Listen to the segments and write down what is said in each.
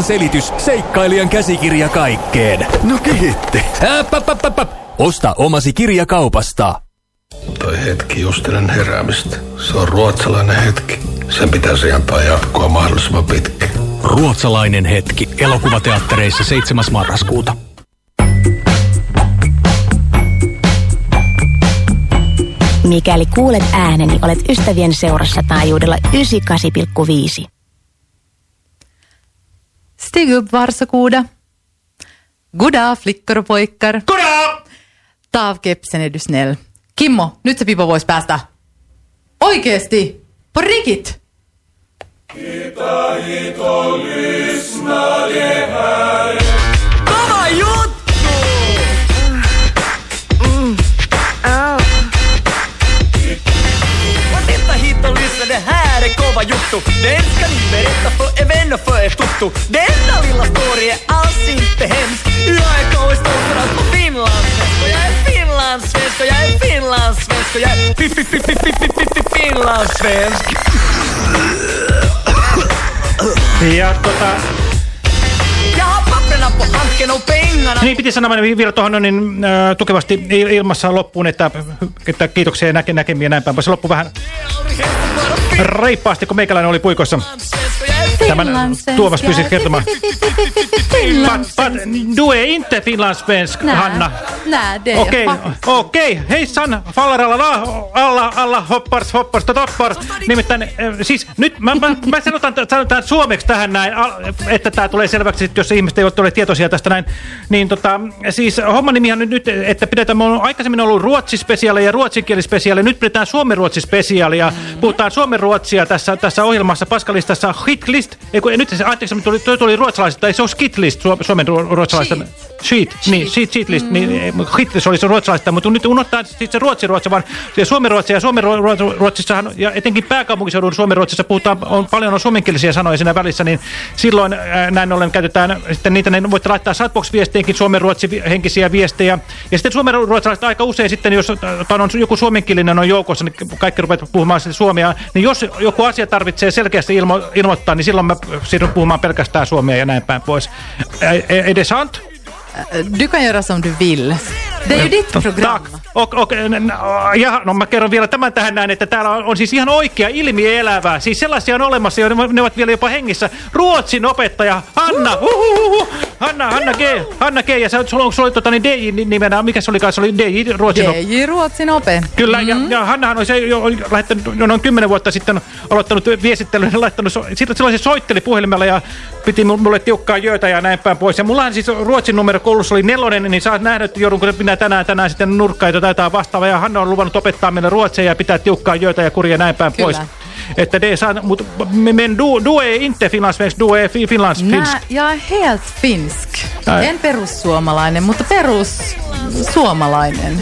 selitys, seikkailijan käsikirja kaikkeen. No kiitti. Äp, Osta omasi kirja kaupasta. Toi hetki just ennen heräämistä. Se on ruotsalainen hetki. Sen pitäisi antaa jatkoa mahdollisimman pitkä. Ruotsalainen hetki. Elokuvateattereissa 7. marraskuuta. Mikäli kuulet ääneni, olet ystävien seurassa taajuudella 98,5. Stig upp varsågoda. Goddag flickor och pojkar. Goddag! Ta av kepsen är du snäll. Kimmo, nyt se pipo voisi päästä. Oikeesti! På riktigt! Kova Kova juttu. Den ska ni berätta för er vänner för er tuttu. Denna lilla story är alls inte hemsk. Jag är KI stolt för att vara finlandssvensk. Jag är finlandssvensk och jag är finlandssvensk och jag är fi fi fi fi fi fi fi fi finlandssvensk. Ja tota, niin piti sanoa vielä tuohon niin, äh, tukevasti il- ilmassa loppuun, että, että kiitoksia ja näke, näkemiä näin päin. Se loppui vähän reippaasti, kun meikäläinen oli puikossa. Tämän Tuomas pyysi kertomaan. But, but du är inte finlandssvensk, Hanna. Nej, det är Okej, jag faktiskt. okej. Heissan, fallaralla, alla, alla hoppars, hoppars, toppars. Nimittäin, äh, siis nyt mä, mä, mä sanotaan, sanotaan suomeksi tähän näin, että tämä tulee selväksi, jos ihmiset eivät ole tietoisia tästä näin. Niin tota, siis homman nimihan nyt, nyt että pidetään, me on aikaisemmin ollut ruotsispesiaali ja ruotsinkielispesiaali, nyt pidetään suomenruotsispesiaali ja puhutaan suomenruotsia tässä, tässä ohjelmassa Paskalistassa hitlist, ei kun, nyt se, anteeksi, tuli, tuli, tuli ruotsalaisista, ei se on skitlist su, suomen ru- ruotsalaista. Sheet, niin, sheet, sheet list, niin hitlist oli se ruotsalaista, mutta nyt unohtaa siis se ruotsi ruotsi, vaan se suomen ruotsi ja suomen ru- ru- ruotsissahan, ja etenkin pääkaupunkiseudun suomen ruotsissa puhutaan, on paljon on suomenkielisiä sanoja siinä välissä, niin silloin ää, näin ollen käytetään sitten niitä, niin voitte laittaa Satbox-viesteihinkin suomen ruotsi henkisiä viestejä, ja sitten suomen ru- ruotsalaiset aika usein sitten, jos on joku suomenkielinen on joukossa, niin kaikki rupeat puhumaan sitten suomea, niin jos joku asia tarvitsee selkeästi ilmo ilmoittaa, niin silloin mä siirryn puhumaan pelkästään suomea ja näin päin pois. Ä- sant? Du kan göra som du vill. Det är ju ditt program. Tack. Och, och, n- n- ja, no mä kerron vielä tämän tähän näin, että täällä on, on siis ihan oikea ilmielävää. Siis sellaisia on olemassa, ja ne, ovat vielä jopa hengissä. Ruotsin opettaja Hanna, uhuhuhu, Hanna, Hanna G, Hanna G, ja sä, sulla, on- sulla oli tota, niin DJ nimenä, mikä se olikaan, se oli DJ Ruotsin är ju Ruotsin ope. Kyllä, ja, ja Hannahan on se jo oli lähettänyt jo noin kymmenen vuotta sitten aloittanut viestittelyn ja laittanut, silloin se soitteli puhelimella ja piti mu- mulle tiukkaa jöötä ja näin päin pois. Ja mullahan siis Ruotsin numero koulussa oli nelonen, niin oot nähnyt, että joudunko minä tänään, tänään sitten nurkkaan tai jotain vastaavaa. Ja Hanna on luvannut opettaa meille ruotsia ja pitää tiukkaa jöötä ja kuria ja näin päin Kyllä. pois. Että det är sant, mutta men du, du är inte finlandssvensk, du är fi- finlandsfinsk. Jag är helt finsk. Nej. En perussuomalainen, mutta perussuomalainen.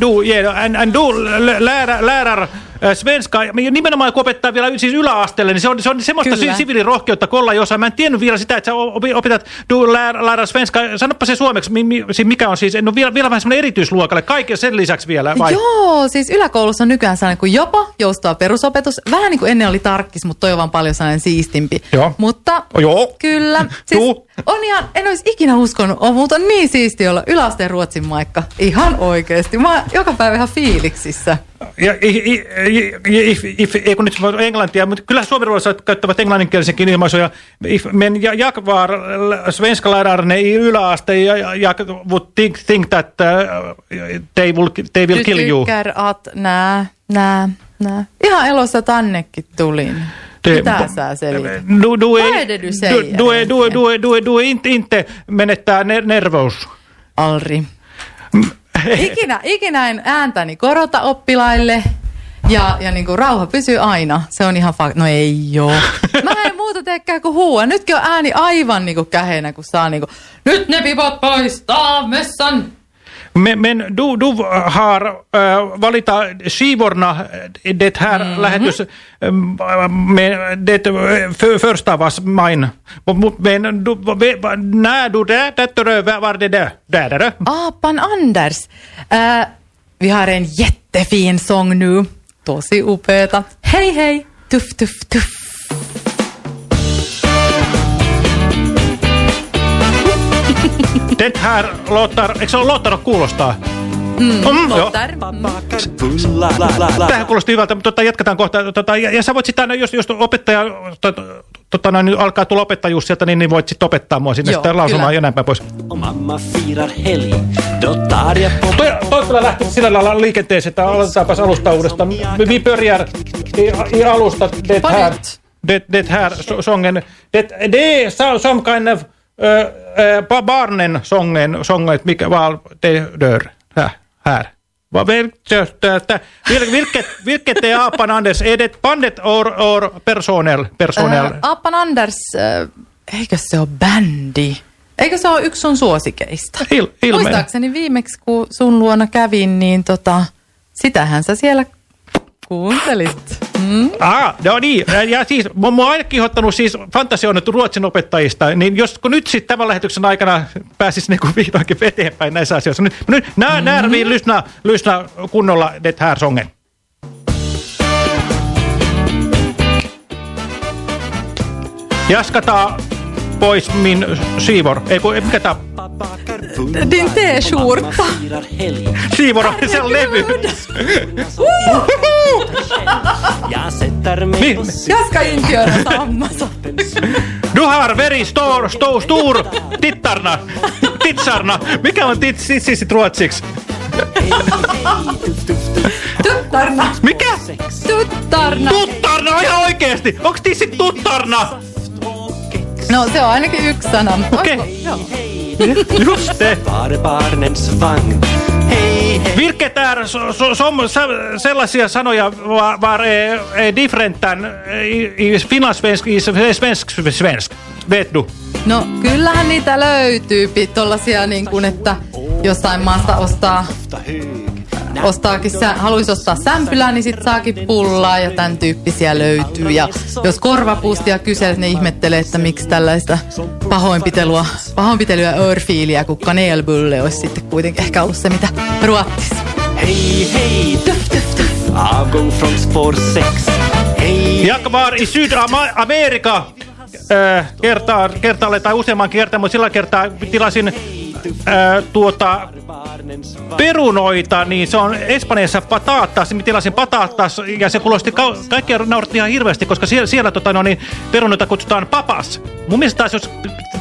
Du, yeah, and, and du lä- lärär, lärär äh, svenska, nimenomaan kun opettaa vielä siis yläasteelle, niin se on, se on semmoista Kyllä. si- siviilirohkeutta kolla jossain. Mä en tiennyt vielä sitä, että sä opetat du lär, lärär svenska. Sanoppa se suomeksi, mi, mi, si- mikä on siis, no vielä, vielä vähän semmoinen erityisluokalle, kaiken sen lisäksi vielä, vai? Joo, siis yläkoulussa on nykyään sellainen kuin jopo, joustava perusopetus. Vähän niin kuin ennen oli tarkkis, mutta toi on vaan paljon sellainen siistimpi. Joo. Mutta joo. kyllä, siis Juu. On ihan, en olisi ikinä uskonut, on, mutta on niin siisti olla yläasteen ruotsin maikka. Ihan oikeesti. Mä oon joka päivä ihan fiiliksissä. Ja, i, i, i, if, ei kun nyt englantia, mutta kyllä suomenruotsalaiset käyttävät englanninkielisenkin ilmaisuja. If men jag var svenska lärare i yläaste, jag, jag would think, think that uh, they will, they will kill you. tykkär at, nää, nää, nää. Ihan elossa tännekin tulin. Det- Mitä sä selität? Du, du, Vad är, det du du, säger du, är, du, är, du, är, du, är, du är inte, inte menettää ner nervous. Alri. Ikinä, ikinä en ääntäni korota oppilaille. Ja, ja niin kuin rauha pysyy aina. Se on ihan fakta. No ei joo. Mä en muuta teekään kuin huua. Nytkin on ääni aivan niin kuin käheenä, kun saa niin kuin, nyt ne pipot poistaa mössän. Men, men du, du har äh, valita skivorna det här Mhm. lähetys äh, med det äh, för, första var mine. Men du, när du det, det var det där? Där. Apan Anders. Äh, vi har en jättefin sång nu. Tosi upeeta. Hei hei. Tuff, tuff, tuff. Det här låtar, eikö se ole låtar kuulostaa? Mm, mm. Lottar. Tähän kuulosti hyvältä, mutta tota, jatketaan kohta. Tota, ja, ja sä voit sitten, jos, jos opettaja tota, tota, noin, alkaa tulla opettajuus sieltä, niin, niin voit sitten opettaa mua sinne Joo, sitten lausumaan ja näin päin pois. Mamma firar jag på Toi, toi kyllä lähti sillä lailla liikenteeseen, että aloitetaanpas alusta uudestaan. Vi börjar i, alusta det här, det, det här sången. Det, det är so- some kind of uh, barnen sången, sången, mikä vaan det dör. Här. här. Vad vil- vilket, vilket är apan Anders? Är det bandet or, or personell? personell? Äh, Appan Anders, äh, eikö se ole bändi? Eikö se ole yksi sun suosikeista? Il, ilme. Muistaakseni viimeksi, kun sun luona kävin, niin tota, sitähän sä siellä kuuntelit. Mm? Ah, no niin. Ja siis, mä oon aina kiihottanut siis fantasioonnettu ruotsin opettajista, niin jos kun nyt sitten tämän lähetyksen aikana pääsisi niinku vihdoinkin eteenpäin näissä asioissa. Nyt, nyt nää, mm. nää vi lyssna, lyssna kunnolla det här sången. Jaskataan pois min syvor. Ei kun, mikä tää? Din t-skjorta. Siivor on se on levy. Jag på Jag ska inte göra samma sak. Du har very stor, stor, stor tittarna. Titsarna. Mikä on tits, titsit ruotsiksi? Tuttarna. Mikä? Tuttarna. Tuttarna, ihan oikeesti! Onks tissit tuttarna? No se on ainakin yksi sana. Okei. Onko? Joo. Just Hej, hej Vilket är so, so, som, sellaisia sanoja var, var är, är different than i, i finlandssvensk, i svensk, svensk. Vet du? No kyllähän niitä löytyy tollasia niin kuin, että jossain maasta ostaa, ostaakin, sä, haluaisi ostaa sämpylää, niin sit saakin pullaa ja tämän tyyppisiä löytyy. Ja jos korvapuustia kyselet, ne ihmettelee, että miksi tällaista pahoinpitelua, pahoinpitelyä örfiiliä, kun kanelbulle olisi sitten kuitenkin ehkä ollut se, mitä ruotsissa. Hej, hej, duff, duff, duff Avgång från spår 6 Hej, Jag var i Sydamerika äh, kertaa, kertaalle tai useamman kertaa, mutta sillä kertaa tilasin äh, tuota perunoita, niin se on Espanjassa patatas, mä tilasin patatas ja se kuulosti, ka kaikkia nauratti ihan hirveästi, koska siellä, siellä tota, no, niin, perunoita kutsutaan papas. Mun mielestä taas jos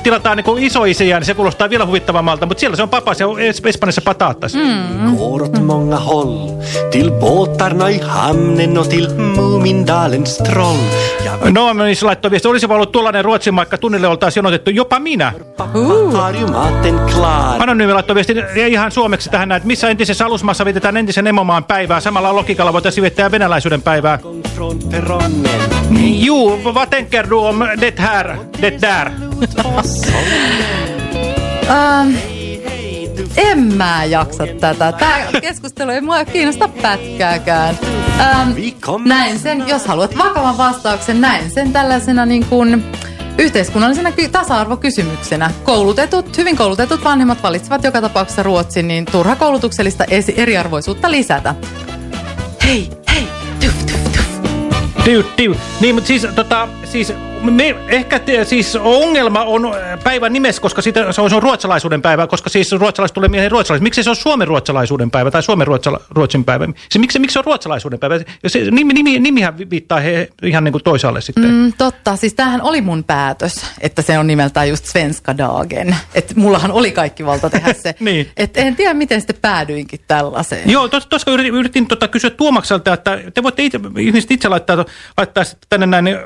tilataan niin isoisiä, niin se kuulostaa vielä huvittavammalta, mutta siellä se on papas ja Es- Espanjassa patatas. Mm. åt många håll Till båtarna i hamnen och till Mumindalens troll Jag No, niin se laittoi viesti, olisi ollut tuollainen Ruotsin maikka tunnille oltaisiin otettu jopa minä. klar Anonyymi laittoi viesti ja ihan suomeksi tähän näin, että missä entisessä alusmaassa vietetään entisen emomaan päivää. Samalla logiikalla voitaisiin viettää venäläisyyden päivää. Juu, vad tänker du om det här, det där? Ähm, en mä jaksa tätä. Tämä keskustelu ei mua kiinnosta pätkääkään. Ähm, näin sen, jos haluat vakavan vastauksen, näin sen tällaisena niin kuin yhteiskunnallisena ky- tasa-arvokysymyksenä. Koulutetut, hyvin koulutetut vanhemmat valitsevat joka tapauksessa Ruotsin, niin turha koulutuksellista eriarvoisuutta lisätä. Hei, hei, tuf, tuf, tuf. Tiu, tiu. Niin, mutta siis, tota, siis me, ehkä te, siis ongelma on äh, päivän nimessä, koska sitä, se on, se on ruotsalaisuuden päivä, koska siis ruotsalaiset tulee mieleen ruotsalaiset. Miksi se on Suomen ruotsalaisuuden päivä tai Suomen ruotsala, ruotsin päivä? Se, miksi, miksi se on ruotsalaisuuden päivä? Se, nimi, nimi, nimihän vi- viittaa he, ihan niin kuin toisaalle sitten. Mm. Totta, siis tämähän oli mun päätös, että se on nimeltään just Svenska Dagen. Että mullahan oli kaikki valta tehdä se. Niin. Että en tiedä, miten sitten päädyinkin tällaiseen. Joo, tos, tuossa yritin, yritin tota, kysyä Tuomakselta, että te voitte itse, ihmiset itse laittaa, laittaa tänne näin, niin,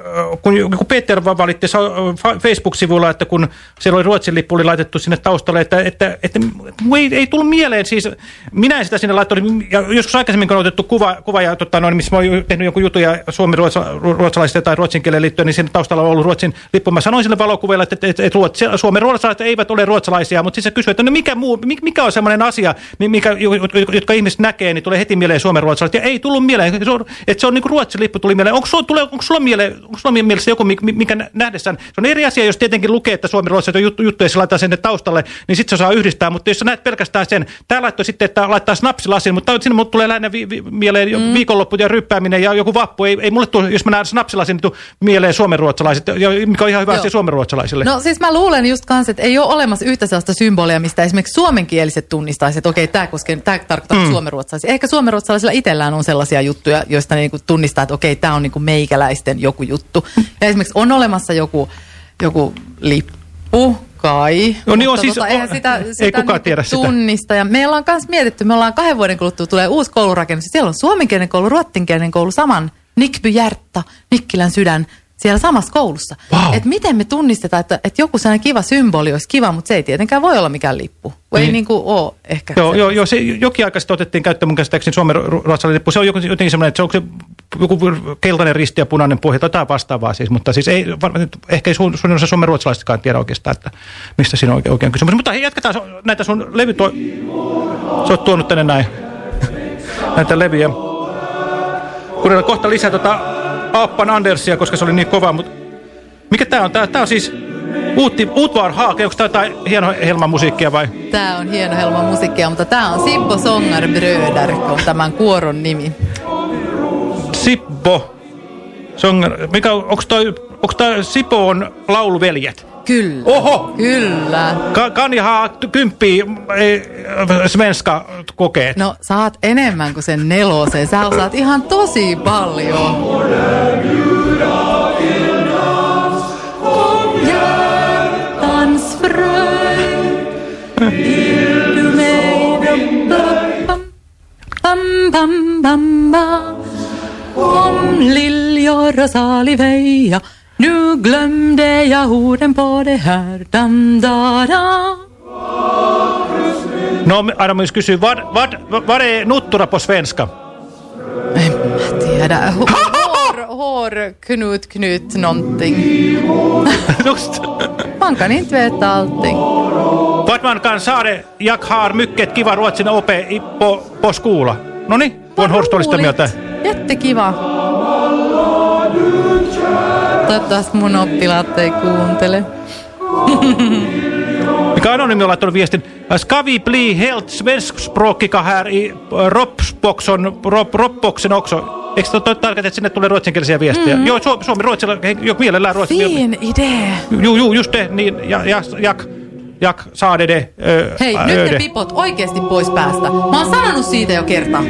kun, kun Peter va- valitti Facebook-sivulla, että kun siellä oli Ruotsin lippu oli laitettu sinne taustalle, että, että, että, että ei, ei tullut mieleen, siis minä en sitä sinne laittanut, ja joskus aikaisemmin kun on otettu kuva, kuva ja, tota, noin, missä mä oon tehnyt jonkun jutun ja suomi ruotsalaisista tai ruotsin kielen liittyen, niin siinä taustalla on ollut Ruotsin lippu. Mä sanoin sille valokuville, että, että, että Ruotsi, Suomen ruotsalaiset eivät ole ruotsalaisia, mutta siis se kysyi, että no mikä, muu, mi- mikä on semmoinen asia, mi- mikä, jotka ihmiset näkee, niin tulee heti mieleen Suomen ruotsalaiset. Ja ei tullut mieleen, se on, että se on niin kuin Ruotsin lippu tuli mieleen. Onko, sulla- onko sulla mieleen, onko sulla mielessä joku, minkä nä- nähdessään. Se on eri asia, jos tietenkin lukee, että suomi ruotsalainen juttu, juttu ja se laittaa sen taustalle, niin sitten se saa yhdistää. Mutta jos sä näet pelkästään sen, tämä laittoi sitten, että laittaa snapsilasin, mutta sinne mulle tulee lähinnä vi, vi, mieleen mm. viikonloppu ja ryppääminen ja joku vappu. Ei, ei mulle tule, jos mä näen snapsilasin, niin mieleen suomenruotsalaiset, ja mikä on ihan hyvä Joo. asia suomenruotsalaisille. No siis mä luulen just kanssa, että ei ole olemassa yhtä sellaista symbolia, mistä esimerkiksi suomenkieliset tunnistaisivat, että okei, tämä, koskee, tämä tarkoittaa mm. suomenruotsalaisia. Ehkä suomenruotsalaisilla itsellään on sellaisia juttuja, joista ne niinku tunnistaa, että okei, tämä on niinku meikäläisten joku juttu. Ja esimerkiksi on olemassa joku, joku lippu, kai. No niin on siis- tota, eihän on- sitä, ei sitä kukaan niinku tiedä sitä. tunnista. Ja me ollaan myös mietitty, me ollaan kahden vuoden kuluttua tulee uusi koulurakennus. Siellä on suomenkielinen koulu, ruottinkielinen koulu, saman Nikby Järtta, Nikkilän sydän, siellä samassa koulussa. Vau. Et miten me tunnistetaan, että, että joku sellainen kiva symboli olisi kiva, mutta se ei tietenkään voi olla mikään lippu. Ei Niin. niin kuin ole ehkä. Joo, joo, joo, se jokin aika sitten otettiin käyttöön mun käsittääkseni suomen ru- ruotsalainen lippu. Se on joku, jotenkin semmoinen, että se on se joku keltainen risti ja punainen pohja tai jotain vastaavaa siis, mutta siis ei, varmaan ehkä ei sun, sun osa suomen ruotsalaisetkaan tiedä oikeastaan, että mistä siinä on oikein, oikein kysymys. Mutta hei, jatketaan näitä sun levy tuo, sä oot tuonut tänne näin näitä levyjä. Kuunnellaan kohta lisää tota Appan Andersia, koska se oli niin kova, mutta mikä tää on? Tää, tää on siis Uutti, Utvar Haake, onko tää jotain hieno helman musiikkia vai? Tämä on hieno helma musiikkia, mutta tämä on Sippo Songar Bröder, on tämän kuoron nimi. Sippo. Song, mikä, on- onks toi, onks toi Sipo on lauluveljet? Kyllä. Oho! Kyllä. Ka, kanjahaa kymppiä eh, svenska kokeet. No, saat enemmän kuin sen nelosen. Sä osaat ihan tosi paljon. Bam, bam, bam. Kom liljor och salig veja Nu glömde jag orden på det här dam, da, da. No, aina myös kysyy, vad, vad, vad är nuttura på svenska? En mä tiedä. Hår, hår, knut, knut, någonting. Just. Man kan inte veta allting. Vad man kan saada, jag har mycket kiva ruotsin ope på, på skola. No niin, voin Horst oli sitä roligt. mieltä. Jättekiva. Toivottavasti mun oppilaat ei kuuntele. Mikä Anonymi on laittanut viestin. Ska vi bli helt svenskspråkiga här i Ropsboxon, Rop, Ropboxen också? Eikö to, tarkoita, että sinne tulee ruotsinkielisiä viestejä? Mm. Joo, suomi, suomi ruotsilla, jo mielellään ruotsin. Fin idé. Joo, joo, just det. Niin, ja, ja, jak, jak saade det. Ö, Hei, ö, nyt ne pipot oikeasti pois päästä. Mä oon sanonut siitä jo kerta.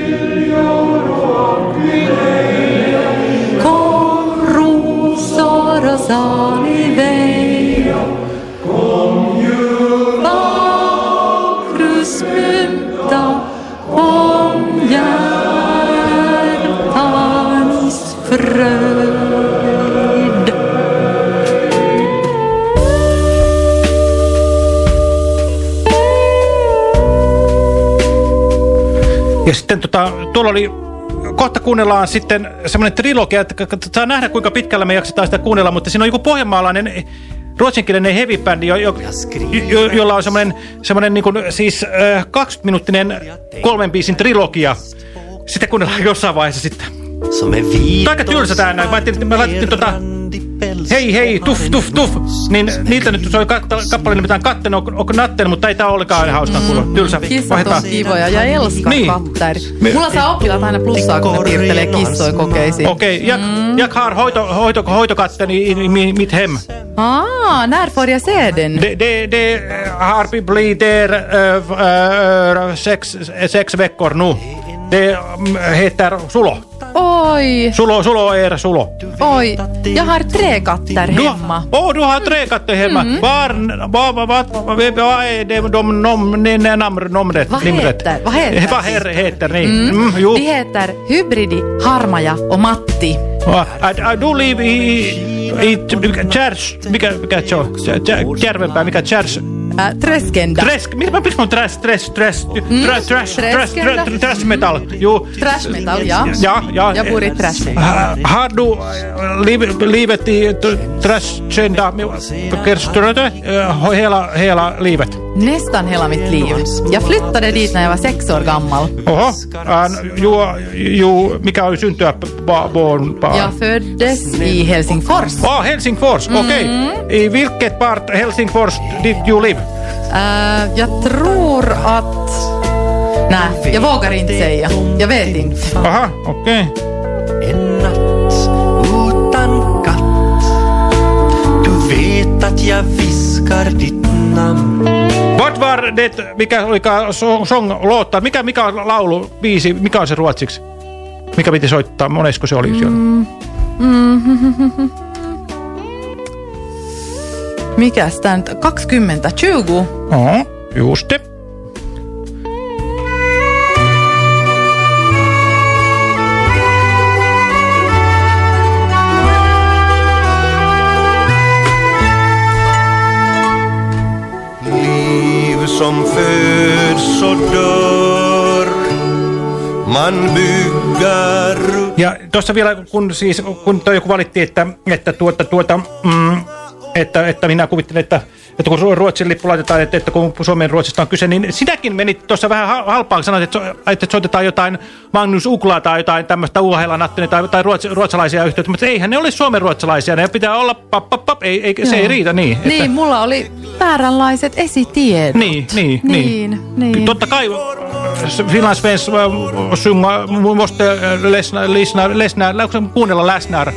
Ja sitten tota, tuolla oli, kohta kuunnellaan sitten semmoinen trilogia, että saa nähdä kuinka pitkällä me jaksetaan sitä kuunnella, mutta siinä on joku pohjanmaalainen eh, ruotsinkielinen heavy-bändi, jo, jo, jo, jolla on semmoinen, semmoinen niin kuin, siis äh, 20-minuuttinen kolmen biisin trilogia. Sitten kuunnellaan jossain vaiheessa sitten. Aika tylsä tää näin. Mä me laitettiin tota, hei hei, tuff tuff tuff. Niin niiltä nyt se oli katta, kappale nimetään Katten och, och natten, mutta ei tää olekaan hauskaa kuulla. Tylsä. Kissat Vaihdetaan. on kivoja ja Elska Niin. katter. Me- Mulla saa oppilaat aina plussaa, kun ne piirtelee kissoja kokeisiin. Okej, okay, jag, jag har hoito, hoito, hoitokatten i, i mitt hem. Ah, när får jag se den? Det, det eh, har blivit där äh, sex, sex veckor nu. Det mm, heter Sulo. Oj, Sulo, Sulo är Sulo. oj. Jag har tre katter hemma. oh, du har tre katter hemma. Var, vad, vad, vad, vad är det de nom, ne, namn, namnet? Vad nimret? heter- vad heter? Vad her, heter ni? Mm. jo. De heter Hybridi, Harmaja och Matti. Du lever i, i Kärs, mikä, mikä se on? Järvenpää, mikä Kärs, Äh, Treskenda. Tresk, mitä mä trash, trash, trash, trash, Treskenda. trash, trash metal. Juu. Trash metal, ja. Ja, ja. Jag bor i trash. Ha- Har du liv, livet i t- trashgenda kerströte hela, hela livet? Nästan hela mitt liv. Jag flyttade dit när jag var sex år gammal. Oho, ju, ju, mikä oli syntyä ba, barn. Jag föddes i Helsingfors. Ah, Helsingfors, okej. I vilket part Helsingfors did you live? Äh, jag tror att... Nej, jag vågar inte säga. Jag vet inte. Aha, okej. En natt utan katt Du vet att jag viskar ditt namn What var det, mikä oli song, låtta, mikä, mikä on laulu, biisi, mikä on se ruotsiksi? Mikä piti soittaa, monesko se oli siellä? Mikäs tää nyt? 20, 20. Oho, just det. Liv som föds och dör Man bygger Ja tuossa vielä, kun, siis, kun toi joku valitti, että, että, tuota, tuota, mm, että, että minä kuvittelen, että, että kun Ruotsin lippu laitetaan, että, että kun Suomen Ruotsista on kyse, niin sitäkin menit tuossa vähän hal- halpaan, sanoit, että, so- että soitetaan jotain Magnus Uklaa tai jotain tämmöistä Uuhela-Nattinen tai, tai ruotsi, ruotsalaisia yhteyttä, mutta eihän ne ole Suomen ruotsalaisia, ne pitää olla pap, pap, pap, ei, ei, se ei riitä niin. että- Niin, mulla oli vääränlaiset esitiedot. Niin, niin, niin. niin. niin. Totta kai äh, finlandssvensk sjunga måste äh, läsna, lyssna, läsna, liksom kuunnella läsnar.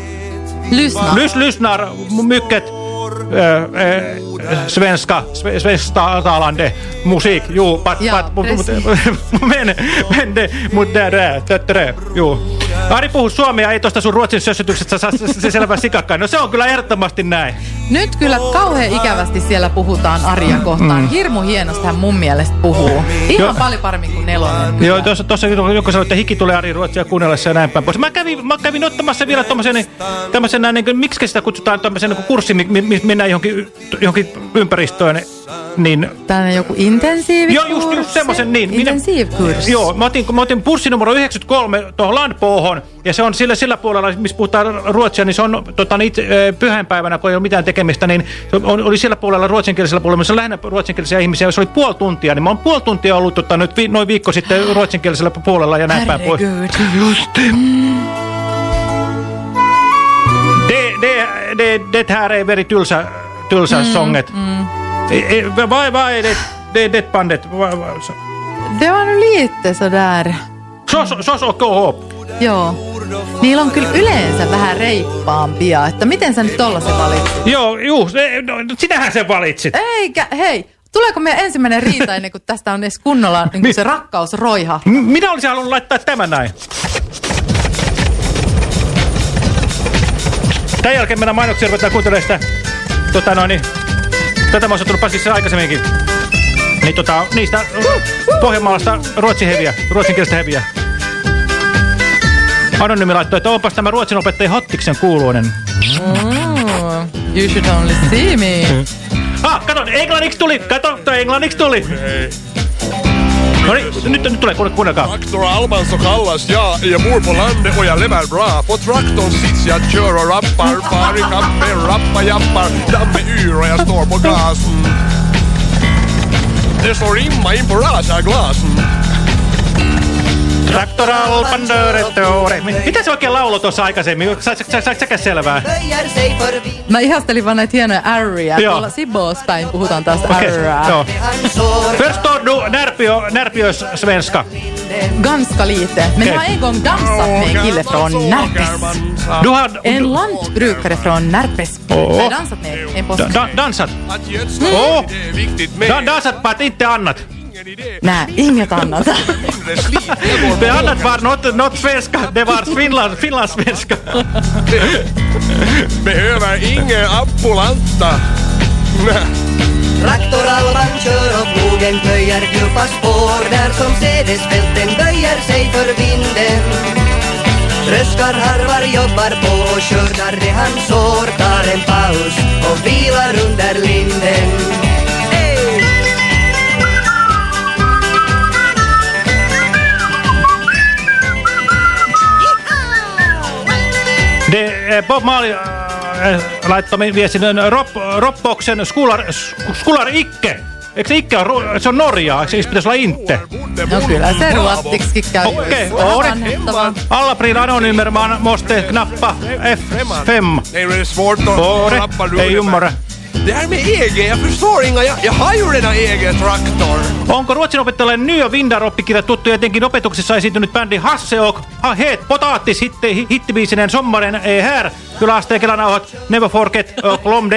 Lyssna. Lys, lyssnar mycket äh, äh, svenska, sve- svensktalande musik. Jo, but, Ja, but, men, men det, mutta det är det, jo. Ari puhuu suomea, ei tuosta sun ruotsin sössytyksestä saa se, se selvä sikakkaan. No se on kyllä ehdottomasti näin. Nyt kyllä kauhean ikävästi siellä puhutaan Aria kohtaan. Mm. Hirmu hienosti hän mun mielestä puhuu. Ihan Joo. paljon paremmin kuin nelonen. kyllä. Joo, tuossa, tuossa joku sanoi, että hiki tulee Ari Ruotsia kuunnellessa ja näin päin pois. Mä kävin, mä kävin ottamassa vielä tommosen, niin, tämmöisen, niin kuin, miksi sitä kutsutaan tämmöisen niin kurssi, mi, mi, mi- mennään johonkin, johonkin ympäristöön, niin... Tänne joku intensiivikurssi. Joo, just, just semmoisen, niin. Intensiivkurssi. Joo, mä otin, mä otin purssi numero 93 tuohon Landpoohon, ja se on sillä, sillä puolella, missä puhutaan ruotsia, niin se on tota, niin, itse, pyhänpäivänä, kun ei ole mitään tekemistä, niin se on, oli sillä puolella ruotsinkielisellä puolella, missä on lähinnä ruotsinkielisiä ihmisiä, ja se oli puoli tuntia, niin mä oon puoli tuntia ollut tota, nyt vi, noin viikko sitten ruotsinkielisellä puolella ja näin päin pois. Herregud. Just det. Det, det, här är väldigt tylsä, tylsä sånget. Eh, eh, Vad vad är det, det, det bandet? Vad- vad- så- Det var nu lite sådär... Sos, sos och KH. Joo. Niillä on kyllä yleensä vähän reippaampia, että miten sä nyt tollasen valitsit? Joo, juu, se, no, sitähän sä valitsit. Eikä, hei, tuleeko meidän ensimmäinen riita ennen kuin tästä on edes kunnolla niin kuin se rakkaus roiha? Minä olisin halunnut laittaa tämän näin. Tämän jälkeen mennään mainoksia ruvetaan kuuntelemaan sitä. Tota noin, niin, tätä mä oon sattunut Paskissa aikaisemminkin. Niin tota, niistä Pohjanmaalaista ruotsiheviä, ruotsinkielistä heviä. Anonyymi laittoi, että onpas tämä ruotsin opettaja Hottiksen kuuluinen. Mm, you should only see me. Ah, kato, englanniksi tuli! Kato, toi englanniksi tuli! No niin, nyt, nyt tulee, kuunne- kuunnelkaa. Traktor Alban så kallas. Jag bor på landet och jag lever bra. På traktorn sits jag kör och rappar. Far i kappen, rappa jappar. Damme yr och jag står på gasen. Det står rimma in på rasa glasen. Traktoral pandöretore. Mitä se oikein laulo tuossa aikaisemmin? Saitko sä, sä, säkä selvää? Mä ihastelin vaan näitä hienoja ärriä. Tuolla Sibos päin puhutaan tästä Okei, ärrää. joo. Förstår du närpio, närpios svenska? Ganska lite. Men jag har en gång dansat med en kille från Närpes. Du har En lantbrukare från Närpes. Åh. Jag har dansat med en påsk. da, da, dansat. Viktigt med. Da, dansat på att inte annat. Ingen idé. Nej, inget annat. Det annat var något, något svenska. Det var Finland, finlandssvenska. Behöver ingen ambulanta. Traktoralvan kör och plogen plöjer djupa spår där som sädesfälten böjer sig för vinden. Tröskar harvar jobbar på och skördar det han sår tar en paus och vilar under linden. Eh, Bob Marley äh, laittoi viestin Rob, Robboksen Skular, Skular Ikke. Eikö se Ikke on, se on Norjaa, eikö se pitäisi olla Inte? No kyllä se ruottiksi käy. Vähän okay. vanhettavaa. Alla-April Anonymer, man måste knappa F5. Det är svårt att Åre, rappa ei ymmärrä. Det här med EG, jag förstår inga. Jag, jag har ju redan egen traktor. Onko ruotsin opettajalle Nyö Vindar-oppikirja tuttu etenkin opetuksessa esiintynyt bändi Hasse och ha het potatis hitti, hittibiisinen Sommaren är här. Yläasteen kelanauhat Never Forget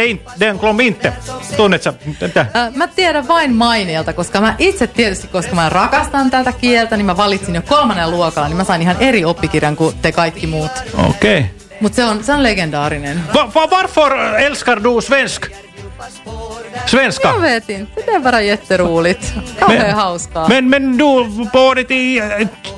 in, den glom inte. Tunnet sä tätä? Äh, Mä tiedän vain maineelta, koska mä itse tietysti, koska mä rakastan tätä kieltä, niin mä valitsin jo kolmannen luokalla, niin mä sain ihan eri oppikirjan kuin te kaikki muut. Okei. Okay. Mutta se on, se on legendaarinen. Va, va, varför älskar du svensk? Svenska? Mä vetin. Miten bara jätteroligt. Kauhean hauskaa. Men, men du bor i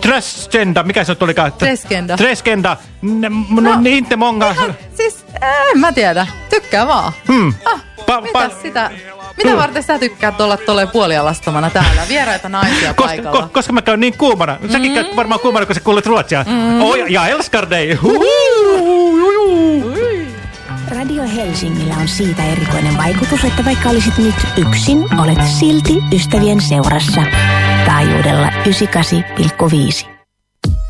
Träskenda, mikä se nyt olikaan? Träskenda. Träskenda. N- no, inte många... Ihan, siis, äh, en mä tiedä. Tykkää vaan. Hmm. Ah, Pa- mitä pa- sitä... Mitä varten sä tykkäät olla tolleen puolialastomana täällä? Vieraita naisia Koska, paikalla. ko, koska mä käyn niin kuumana. Säkin mm. käyt varmaan kuumana, kun sä kuulet ruotsia. Mm. Oh, ja, ja älskar dig. Radio Helsingillä on siitä erikoinen vaikutus, että vaikka olisit nyt yksin, olet silti ystävien seurassa. Taajuudella 98,5.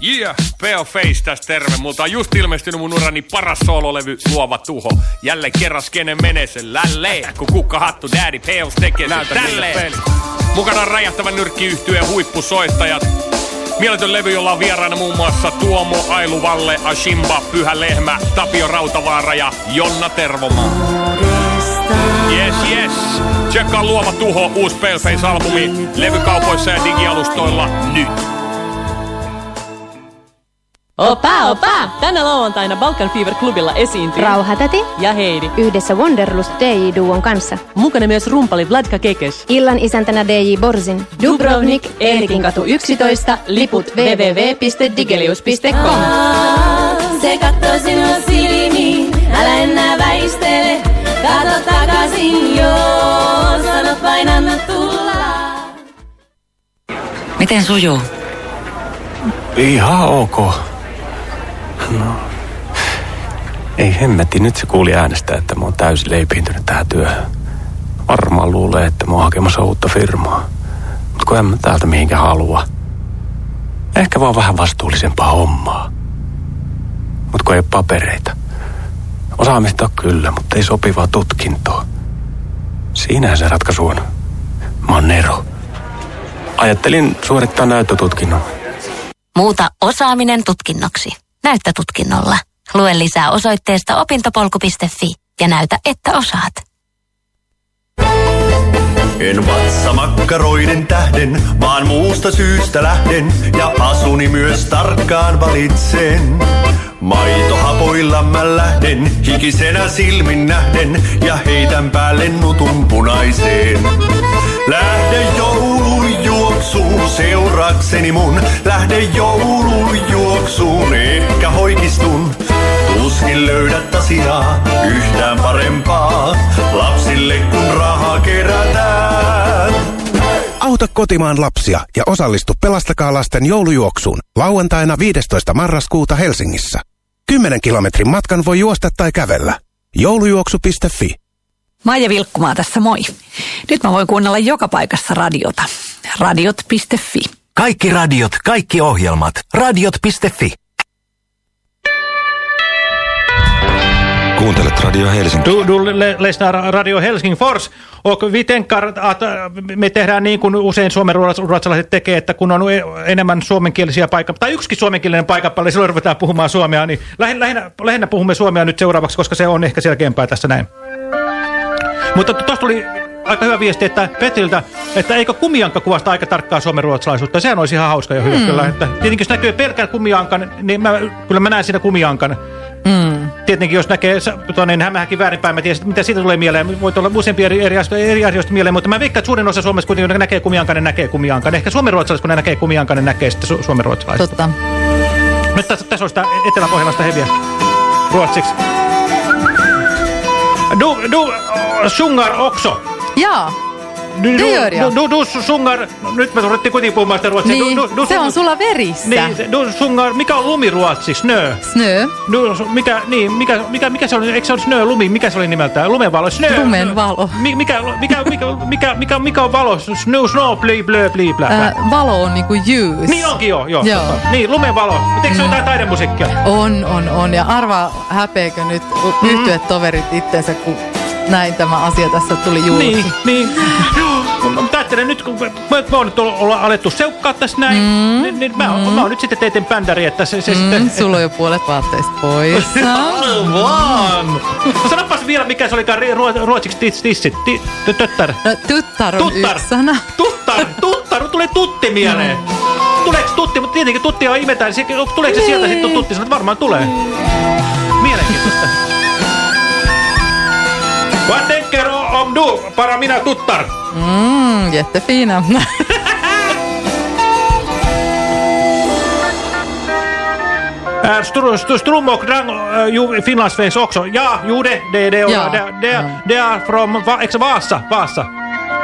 Yeah, Pale Face tässä terve. Multa on just ilmestynyt mun urani paras soololevy Luova tuho. Jälleen kerran skene menee sen lälleen. Kun kukka hattu Daddy Pales tekee sen tälleen. Mukana on räjähtävän yhtyeen huippusoittajat. Mieletön levy, jolla on vieraana muun muassa Tuomo, Ailu Valle, Ashimba, Pyhä Lehmä, Tapio Rautavaara ja Jonna Tervomaa. Yes, yes. Tsekkaa Luova tuho, uusi Paleface-albumi, levykaupoissa ja digialustoilla nyt. Opa, opa! Tänä lauantaina Balkan Fever Clubilla esiintyy Rauhatäti ja Heidi. yhdessä Wonderlust DJ-duon kanssa. Mukana myös rumpali Vladka Kekes. Illan isäntänä DJ Borsin. Dubrovnik, Eerikin katu 11, liput www.digelius.com. Se katsoo sinua silmiin, älä enää väistele. Kato takaisin, joo, sanot vain anna tulla. Miten sujuu? Ihan ok. No. Ei hemmetti, nyt se kuuli äänestä, että mä oon täysin leipiintynyt tähän työhön. Varmaan luulee, että mä oon hakemassa uutta firmaa. Mutta kun en mä täältä mihinkä halua. Ehkä vaan vähän vastuullisempaa hommaa. Mutta kun ei papereita. Osaamista on kyllä, mutta ei sopivaa tutkintoa. Siinähän se ratkaisu on. Mä oon Nero. Ajattelin suorittaa näyttötutkinnon. Muuta osaaminen tutkinnoksi. Näyttötutkinnolla. Lue lisää osoitteesta opintopolku.fi ja näytä, että osaat. En vatsamakkaroiden tähden, vaan muusta syystä lähden ja asuni myös tarkkaan valitsen. Maitohapoilla mä lähden, hikisenä silmin nähden ja heitän päälle nutun punaiseen. Lähde joulun juoksuun seurakseni mun, lähde joulun juoksuun, ehkä hoikistun. Tuskin löydät asiaa yhtään parempaa lapsille kun rahaa kerätään. Auta kotimaan lapsia ja osallistu Pelastakaa lasten joulujuoksuun lauantaina 15. marraskuuta Helsingissä. 10 kilometrin matkan voi juosta tai kävellä. Joulujuoksu.fi Maija Vilkkumaa tässä moi. Nyt mä voin kuunnella joka paikassa radiota. Radiot.fi. Kaikki radiot, kaikki ohjelmat. Radiot.fi. Kuuntelet Radio Helsinki. Du, du lyssnar Radio Helsingfors och vi tänker att me tehdään niin kuin usein suomen ruotsalaiset tekee, että kun on e- enemmän suomenkielisiä paikka, tai yksikin suomenkielinen paikka, silloin ruvetaan puhumaan suomea, niin lähinnä, lähinnä, lähinnä puhumme suomea nyt seuraavaksi, koska se on ehkä selkeämpää tässä näin. Mutta tuossa tuli aika hyvä viesti, että Petriltä, että eikö kumiankka kuvasta aika tarkkaa suomen ruotsalaisuutta. Sehän olisi ihan hauska ja hyvä mm. kyllä. Että tietenkin jos näkyy pelkän kumiankan, niin mä, kyllä mä näen siinä kumiankan. Mm. Tietenkin jos näkee tuonne hämähäkin väärinpäin, mä tiedän, mitä siitä tulee mieleen. Voi olla useampia eri, eri, eri asioista mieleen, mutta mä veikkaan, että suurin osa Suomessa kuitenkin näkee kumiankan, ne näkee kumiankan. Ehkä suomenruotsalaiset, kun ne näkee kumiankan, ne näkee sitten su suomenruotsalaiset. Totta. Nyt tässä, tässä on sitä eteläpohjalaista heviä ruotsiksi. Du, du sjungar också. Ja. Du, Det gör jag. Du, du, du sungar, nyt me ruvettiin kuitenkin puhumaan sitä ruotsia. Niin, du, du, du, se on sulla verissä. Niin, du sungar, mikä on lumiruotsi? Snö. Snö. Du, mikä, niin, mikä, mikä, mikä se oli, eikö se ole snö, lumi, mikä se oli nimeltään? Lumenvalo, snö. Lumenvalo. Mi, mikä, mikä, mikä, mikä, mikä, mikä on valo? Snow, snow, bli, blö, bli, blä. Äh, valo on niinku jyys. Niin onkin joo, joo. Joo. totta. Niin, lumenvalo. Mutta eikö se ole jotain taidemusiikkia? On, on, on. Ja arvaa, häpeekö nyt mm. yhtyöt toverit itsensä, kun näin tämä asia tässä tuli julki. Niin, niin. Mutta ajattelen nyt, kun me, me on nyt olla alettu seukkaa tässä näin, mm. niin, niin mä, mm. mä oon nyt sitten teidän bändäri, että se, se Mm, sitten... sulla on jo puolet vaatteista pois. Aivan! Sanopas vielä, mikä se olikaan ruotsiksi tis- tissit. Ti- t- Töttar. No, tuttar on Tuttar. yksi sana. Tuttar, tuttar, tulee tutti mieleen. Tuleeko tutti, mutta tietenkin tuttia on imetään, niin tuleeko se sieltä sitten tutti? Sanoit, varmaan tulee. Mielenkiintoista. Vad tänker om du, para minä tuttar? Mm, jättefina. Äh, stru, stru, strum och drang äh, ju, finlandssvensk också. Ja, jo det, det, det, Ja. det, det, det är från Va, eikö se Vaasa, Vaasa.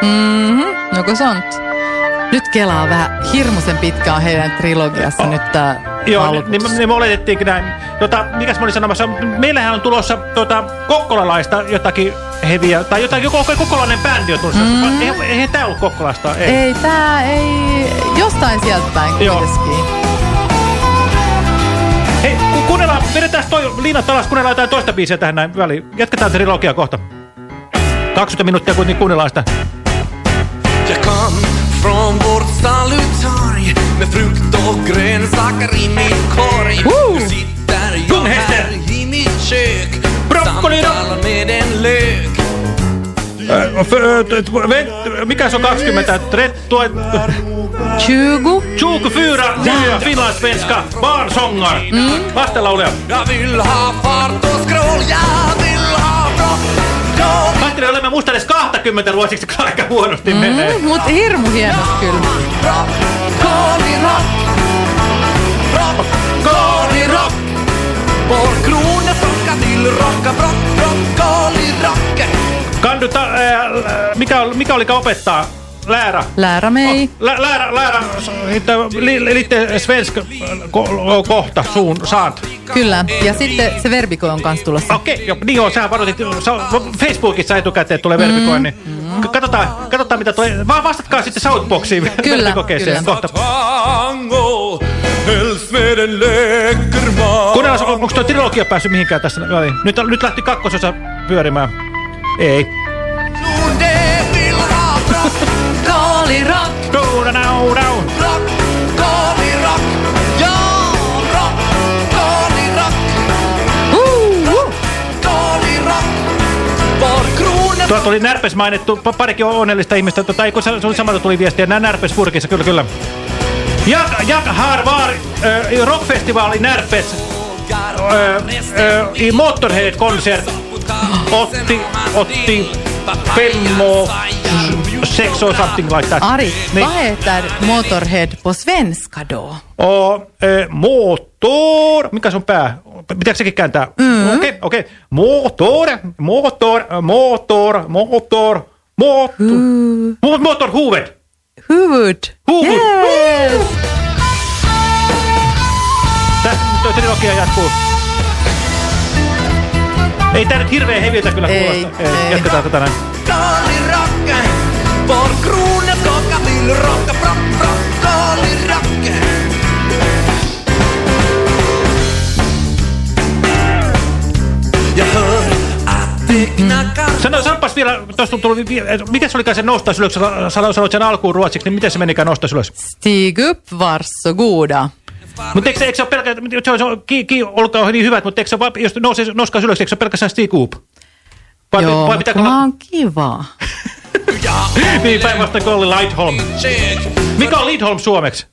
Mhm, joko sont. Nyt kelaa vähän hirmuisen pitkä on heidän trilogiassa nyt tää Joo, niin, niin, niin me oletettiinkin näin. Tota, mikäs mä olin sanomassa? Meillähän on tulossa tota, kokkolalaista jotakin heviä, tai jotakin, joku kokkolainen bändi on tulossa. Mm. Eihän, eihän tää ollut kokkolasta. Ei. Ei, tää ei... Jostain sieltä päin kuitenkin. Hei, ku- kuunnellaan, vedetään toi liinat alas, kuunnellaan jotain toista biisiä tähän näin väliin. Jatketaan trilogia kohta. 20 minuuttia kuitenkin kuunnellaan sitä. Jag kom från vårt salutorg med frukt och grönsaker i min korg. Här kök samtalar med en lök. Mikä se on 20? Trettua... 20. 24 nya finlandssvenska barnsånger. Mm. Lastenlauluja. Jag vill ha fart och skrål, jag vill ha bråttom. Ajattelin, olemme musta edes 20 ruotsiksi, kun aika huonosti menee. Mm, mut hirmu hienosti kyllä. Rockoli rock, rockoli rock. Vår kronofrocka vill rocka brock, broccoli rock. Kandu, ta, ää, mikä, ol- mikä olikaan opettaa? Läärä. Läärä mei. Lä, läärä, läärä, hitta, li, svensk ko, kohta, suun, saant. Kyllä. Ja sitten se verbiko on kanssa tulossa. Okei, jo, niin joo, sähän varoitit, sä, Facebookissa etukäteen tulee mm. verbikoin, niin k- katsotaan, katsotaan mitä tulee. Vaan vastatkaa sitten Southboxiin Kyllä, verbikokeeseen kyllä. kohta. Tango, helst med en läcker onko tuo trilogia päässyt mihinkään tässä väliin? Nyt, nyt lähti kakkososa pyörimään. Ei. Rock, rock. Rock, rock. Kronofrocka Tuolta oli Närpes mainittu, pa- parikin on onnellista ihmistä, tota, ei kun se, oli samalta tuli viestiä, nämä Närpes purkissa, kyllä kyllä. Jak, Jak har var äh, rockfestival i Närpes i Motorhead-konsert 80, 85 och 6 or something like that. Ari, Niin. vad heter Motorhead på svenska då? Och äh, motor, mikä sun pää? Pitääkö sekin kääntää? Mm. Okei, okei. Motor, motor, motor, motor, motor, mo- motorhuvet. Huvud. Huvud. Yes. Tästä tuo trilogia jatkuu. Ei tää nyt hirveän heviltä kyllä Ei, kuulosta. ei. Jatketaan tätä näin. broccoli rock. Vår kronofrocka vill rocka brock, broccoli rock. Jag hör att det knackar Sano, sanopas vielä, tuosta tuli, vi- mikä se olikaan se nostaisi ylös, sanoit sen alkuun ruotsiksi, niin miten se menikään nostaisi ylös? Stig upp, varsågoda. Mutta eikö, se- eikö se ole pelkästään, se on, se on, ki, ki, olkaa niin hyvät, mutta eikö se ole, jos nousee, nouskaa ylös, eikö se ole pelkästään Steve Coop? Vai, Joo, vai mutta pitääkö olla, on kiva. niin päinvastoin kuin oli Lightholm. Mikä on Lidholm suomeksi?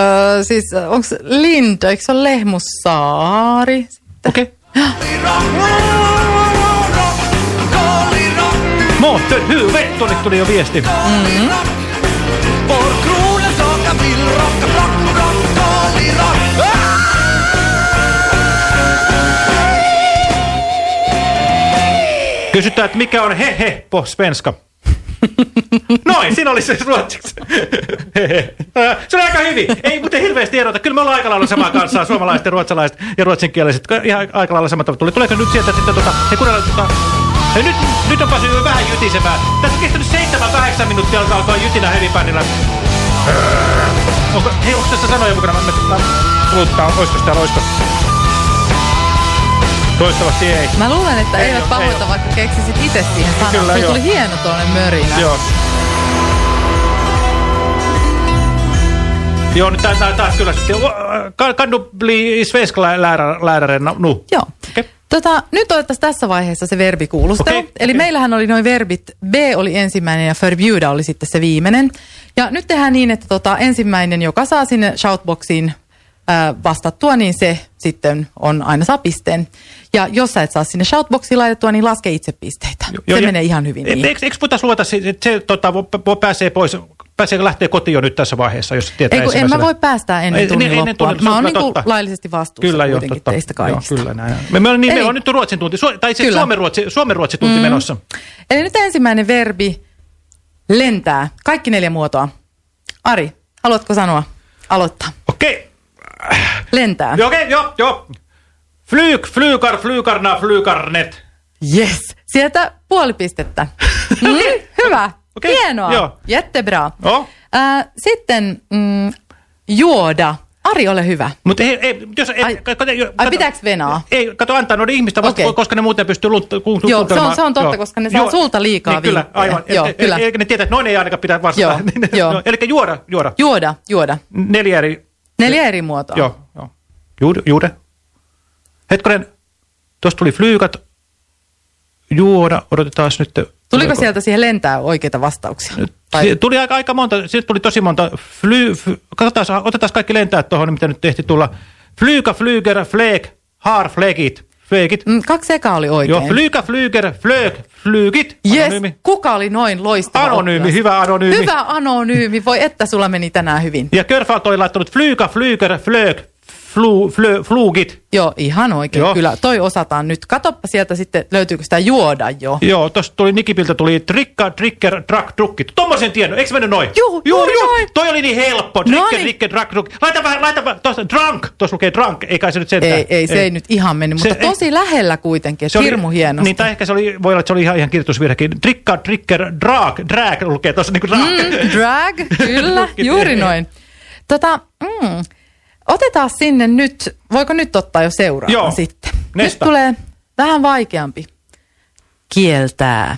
Öö, siis onko Linda, eikö se ole Lehmussaari? Okei. Okay. Moottorhuvet, tuonne tuli jo viesti. Mm. Vår Kysytään, että mikä on he he på svenska. Noin, siinä oli se ruotsiksi. se oli aika hyvin. Ei muuten hirveästi erota. Kyllä me ollaan aika lailla samaa kanssa, suomalaiset ja ruotsalaiset ja ruotsinkieliset. Ihan aika lailla samat tuli. Tuleeko nyt sieltä sitten tota... Hei, kuunnella, tota ja nyt, nyt on päässyt vähän jytisemään. Tässä on kestänyt 7-8 minuuttia alkaa alkaa jytinä heavy Onko, hei, onko tässä sanoja mukana? Mä, mä, luuttaa, olisiko täällä, olisiko? Toivottavasti ei. Mä luulen, että ei eivät pahoita, vaikka keksisit itse siihen sanan. Kyllä, Sulla joo. tuli hieno tuollainen mörinä. Joo. Joo, nyt tää, taas kyllä sitten. Kan, du bli svensk lärare, nu? Joo. Tota, nyt otettaisiin tässä vaiheessa se verbikuulustelu. Okei, Eli meillähän oli noin verbit, B oli ensimmäinen ja förbjuda oli sitten se viimeinen. Ja nyt tehdään niin, että tota, ensimmäinen, joka saa sinne shoutboxiin vastattua, niin se sitten on aina saa pisteen. Ja jos sä et saa sinne shoutboxiin laitettua, niin laske itse pisteitä. Joo, se ja- menee ihan hyvin E- niin. Eikö, eikö voitaisiin luota, se, että se tota, pääsee pois, pääsee lähteä kotiin jo nyt tässä vaiheessa, jos tietää Ei, kun en mä voi päästää ennen Ei, tunnin niin, ennen loppua. tunnin- Mä oon totta. niinku laillisesti vastuussa Kyllä, kuitenkin totta. teistä kaikista. Joo, kyllä näin. Me, me, on, niin, Eli- meillä on nyt ruotsin tunti, Su, tai siis suomen ruotsi, suomen ruotsi tunti Mm. menossa. Eli nyt ensimmäinen verbi, lentää. Kaikki neljä muotoa. Ari, haluatko sanoa? Aloittaa. Okei. Lentää. Joo, okei, joo, joo. Flyg, flygar, flygarna, flygarnet. Yes. Sieltä puoli pistettä. Mm, hyvä. Okei, Hienoa. joo. Jättebra. Joo. Äh, sitten mm, juoda. Ari, ole hyvä. Mutta ei, ei, jos... Ei, Ai- kato, Ai pitääkö venaa? Ei, kato, antaa noiden ihmistä vasta, Okei. koska ne muuten pystyy lunta, ku, Joo, se on- kuuntelemaan. se on totta, koska ne saa sulta liikaa niin, Kyllä, aivan. Joo, et, kyllä. Et, ne tietää, että noin ei ainakaan pitää vastata. Joo, joo. No, eli juoda, juoda. Juoda, juoda. Neljä eri... Neljä eri muotoa. Joo, joo. Juude, juude. Hetkonen, tuosta tuli flyykat. Juoda, odotetaan nyt. Tuliko tuleeko- sieltä siihen lentää oikeita vastauksia? Si- Tuli aika, aika monta, siitä tuli tosi monta. Fly, fly, katsotaan, otetaan kaikki lentää tuohon, mitä nyt tehti tulla. Flyga, flyger, fleg, har, flegit, flegit. Mm, kaksi eka oli oikein. Joo, flyga, flyger, flög, flygit. Yes, Anonyymi. kuka oli noin loistava Anonyymi, oppilas? hyvä anonyymi. Hyvä anonyymi. Voi että sulla meni tänään hyvin. Ja Körfalt oli laittanut flyga, flyger, flög, flu, flö, flugit. Joo, ihan oikein. Joo. Kyllä, toi osataan nyt. Katoppa sieltä sitten, löytyykö sitä juoda jo. Joo, tosta tuli Nikipiltä tuli trikka, tricker, track, trukkit. Tommosen tiedon, eikö mennyt noin? Juu, juu, juu. noin. Toi oli niin helppo. Tricker, tricker, track, truck. Laita vähän, laita vähän, tosta drunk. Tuossa lukee drunk, ei kai se nyt sentään. Ei, ei, se ei, nyt ihan mennyt, Se- mutta tosi lähellä kuitenkin. Se oli- Hirmu hienosti. Niin, tai ehkä se oli, voi olla, että se oli ihan, ihan kirjoitusvirhekin. Trikka, tricker, drag, drag lukee tuossa niin kuin drag. Mm, drag, kyllä, juuri noin. Tota, mm, otetaan sinne nyt, voiko nyt ottaa jo seuraavan Joo. sitten? Nesta. Nyt tulee vähän vaikeampi. Kieltää.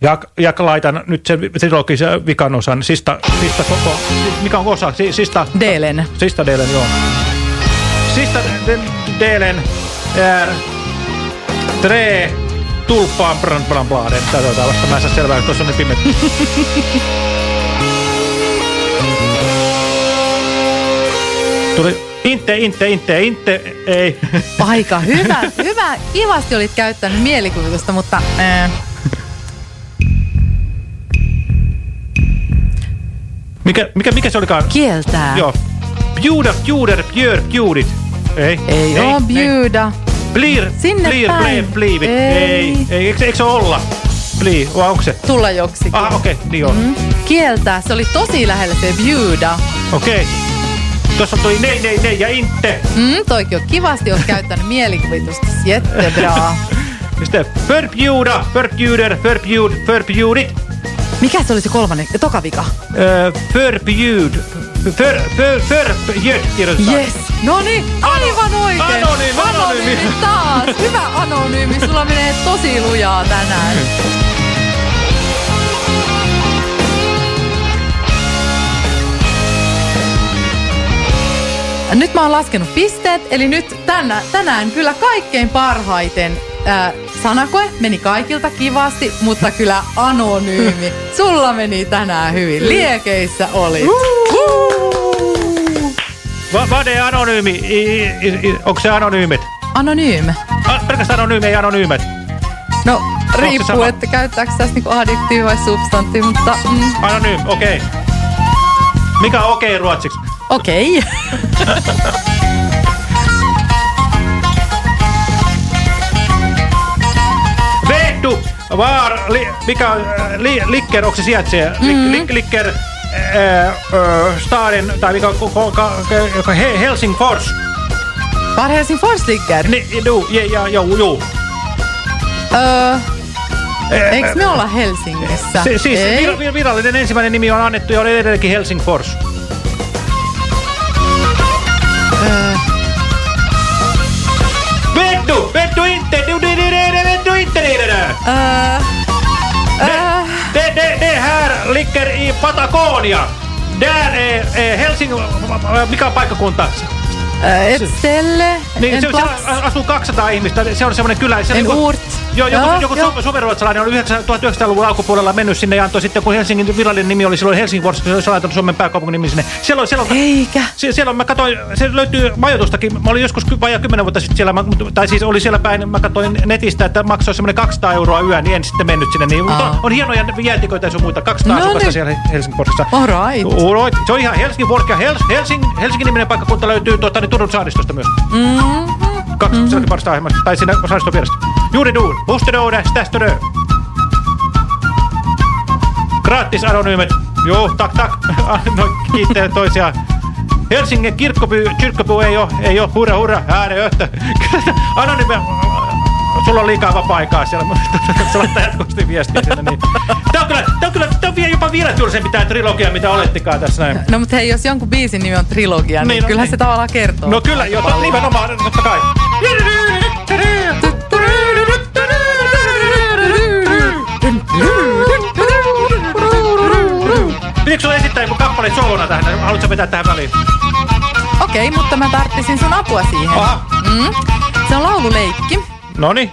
Ja, ja laitan nyt sen trilogisen vikan osan, sista, sista koko, mikä on osa, Si- sista... Delen. Sista delen, joo. Sista de- delen är tre tulppaan bran bran bladen. Tätä vasta, mä en saa selvää, tuossa on niin pimeä. Tuli inte, inte, inte, inte, ei. Aika hyvä, hyvä. Kivasti olit käyttänyt mielikuvitusta, mutta... Äh, Mikä, mikä, mikä se olikaan? kieltää. Joo. Bjuda, bjuder, björ, bjudit. Ei. Ei, oo bjuda. Blir, Sinne blir, päin. blir, blivit. Ei. Ei. ei. Eikö, eikö se olla? Bli, vai onko se? Tulla joksikin. Ah, okei, okay, niin on. Mm. Kieltää, se oli tosi lähellä se bjuda. Okei. Okay. Tuossa tuli nei, nei, nei ja inte. Mm, toikin on kivasti, oot käyttänyt mielikuvitusta. Jättebra. Sitten förbjuda, förbjuder, förbjud, förbjudit. Mikä se oli se kolmannen, toka vika? Uh, förbjud, för, för, förbjöd kirjoitetaan. Yes. No niin, aivan oikein. Anonyymi, anonyymi. taas. Hyvä anonyymi. Sulla menee tosi lujaa tänään. Nyt mä oon laskenut pisteet, eli nyt tänä, tänään kyllä kaikkein parhaiten ää, sanakoe meni kaikilta kivasti, mutta kyllä anonyymi. Sulla meni tänään hyvin. Liekeissä olit. Va, vad är anonyymi? I, i, i, onko se anonyymit? Anonyym. Ah, pelkästään anonyymi, ei anonyymet. No, riippuu, että käyttääkö tässä niinku adjektiivi vai substantiivi, mutta mm, Anonym, okei. Okay. Mikä on okei okay ruotsiksi? okei. Var, li, mikä on, äh, li, Likker, onko se sijaitsee? Mm. -hmm. Lik, likker, äh, äh, staden, tai mikä on, He- Helsingfors. Var Helsingfors ligger? Ni, du, ja, ja, joo, joo. Öö, eikö me olla Helsingissä? Si, siis Ei? vir, vir, virallinen ensimmäinen nimi on annettu ja on edelleenkin Helsingfors. Vettu! Vettu inte! Vettu inte! Det, det, det här ligger i Patagonia. Där är, är Helsing... Mikä on paikkakunta? öö, et ställe, Niin, en se, plats, asuu 200 ihmistä. Se on semmoinen kylä. Se on en niinku- urt. Joo, joku, Joo, joku joo. su- superruotsalainen on 9 1900-luvun alkupuolella mennyt sinne ja antoi sitten, kun Helsingin virallinen nimi oli silloin Helsingfors, se olisi laittanut Suomen pääkaupungin nimi sinne. Siellä on, siellä on, Eikä. Sie, siellä on, mä katsoin, se löytyy majoitustakin. Mä olin joskus vajaa 10 vuotta sitten siellä, mä- tai siis oli siellä päin, mä katsoin netistä, että maksoi semmoinen 200 euroa yö, niin en sitten mennyt sinne. Niin, mutta on, on hienoja jäätiköitä ja sun muita, 200 No asukasta niin. siellä Helsingforsissa. All right. Alright. Se on ihan Helsingfors ja Hels, Helsing, Helsingin niminen paikkakunta löytyy tuota, niin Turun saaristosta myös. Mm-hmm. Kaksi mm -hmm. ahemmasta, tai siinä Juuri duun, bustedode, stästodö. Gratis anonyymet. Joo, tak tak. no, kiittää toisiaan. Helsingin kirkkopyy, kirkkopyy ei oo, ei oo, hurra hurra, ääne öhtö. Anonyyme, sulla on liikaa vapaa-aikaa siellä, se laittaa jatkuvasti viestiä sinne. Niin. Tää on kyllä, tää on kyllä, tää on vielä jopa vielä tylsempi tää trilogia, mitä olettikaan tässä näin. No mutta hei, jos jonkun biisin nimi on trilogia, niin, Niin, no kyllähän niin. se tavallaan kertoo. No kyllä, joo, to- nimenomaan, totta kai. Pitikö sulla esittää joku kappale solona tähän? Haluatko vetää tähän väliin? Okei, mutta mä tarttisin sun apua siihen. Aha. Mm. Se on laululeikki. Noni.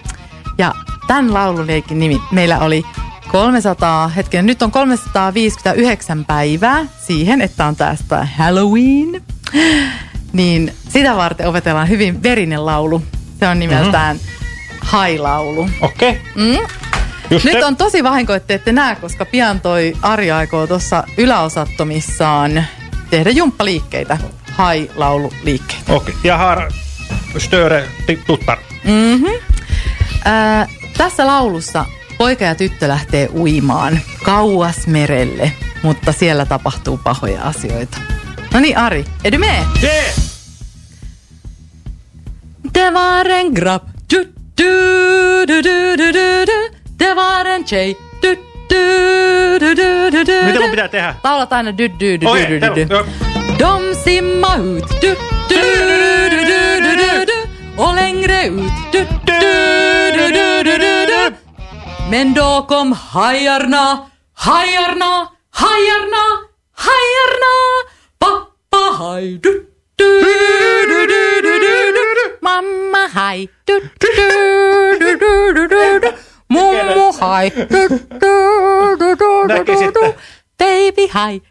Ja tämän laululeikin nimi meillä oli 300, hetken, nyt on 359 päivää siihen, että on tästä Halloween. Niin sitä varten opetellaan hyvin verinen laulu. Se on nimeltään hailaulu. Okei. Okay. Mm? Just Nyt se. on tosi vahinko, että ette näe, koska pian toi Ari aikoo tuossa yläosattomissaan tehdä jumppaliikkeitä. Hai-laululiikkeitä. Okei. Okay. Ja har störe tuttar. Mm-hmm. Ää, tässä laulussa poika ja tyttö lähtee uimaan kauas merelle, mutta siellä tapahtuu pahoja asioita. No niin, Ari, du med? Yeah. Det var en grabb, du, du, du, du, du, du, du. Det var en tjej, du, du, du, du, du, du, Mitä mun pitää tehdä? Laulat aina du, du, du, Okei, du, du, du. De simma ut, du, du, du, du, du, du, du. Och längre ut, du, du, du, du, du, du, du. Men då kom hajarna, hajarna, hajarna, hajarna. Pappa haj, du, du, du, du, du, du, du. Mamma haj, du, du, du, du, du, du, du. Mummu hai. Baby hai.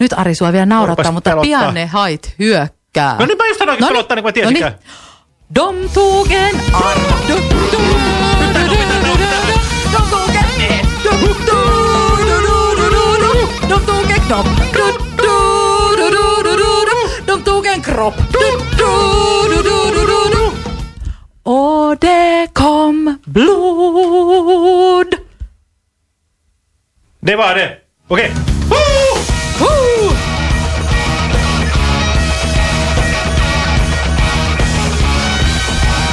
Nyt Ari sua vielä naurattaa, mutta pian ne hait hyökkää. No niin mä just sanoin, että pelottaa, niin kuin mä tiesinkään. Dom tugen arma. Dom tugen mies. Dom tugen knop. Dom tugen krop. Dom tugen krop. Det var det. Okei. Okay.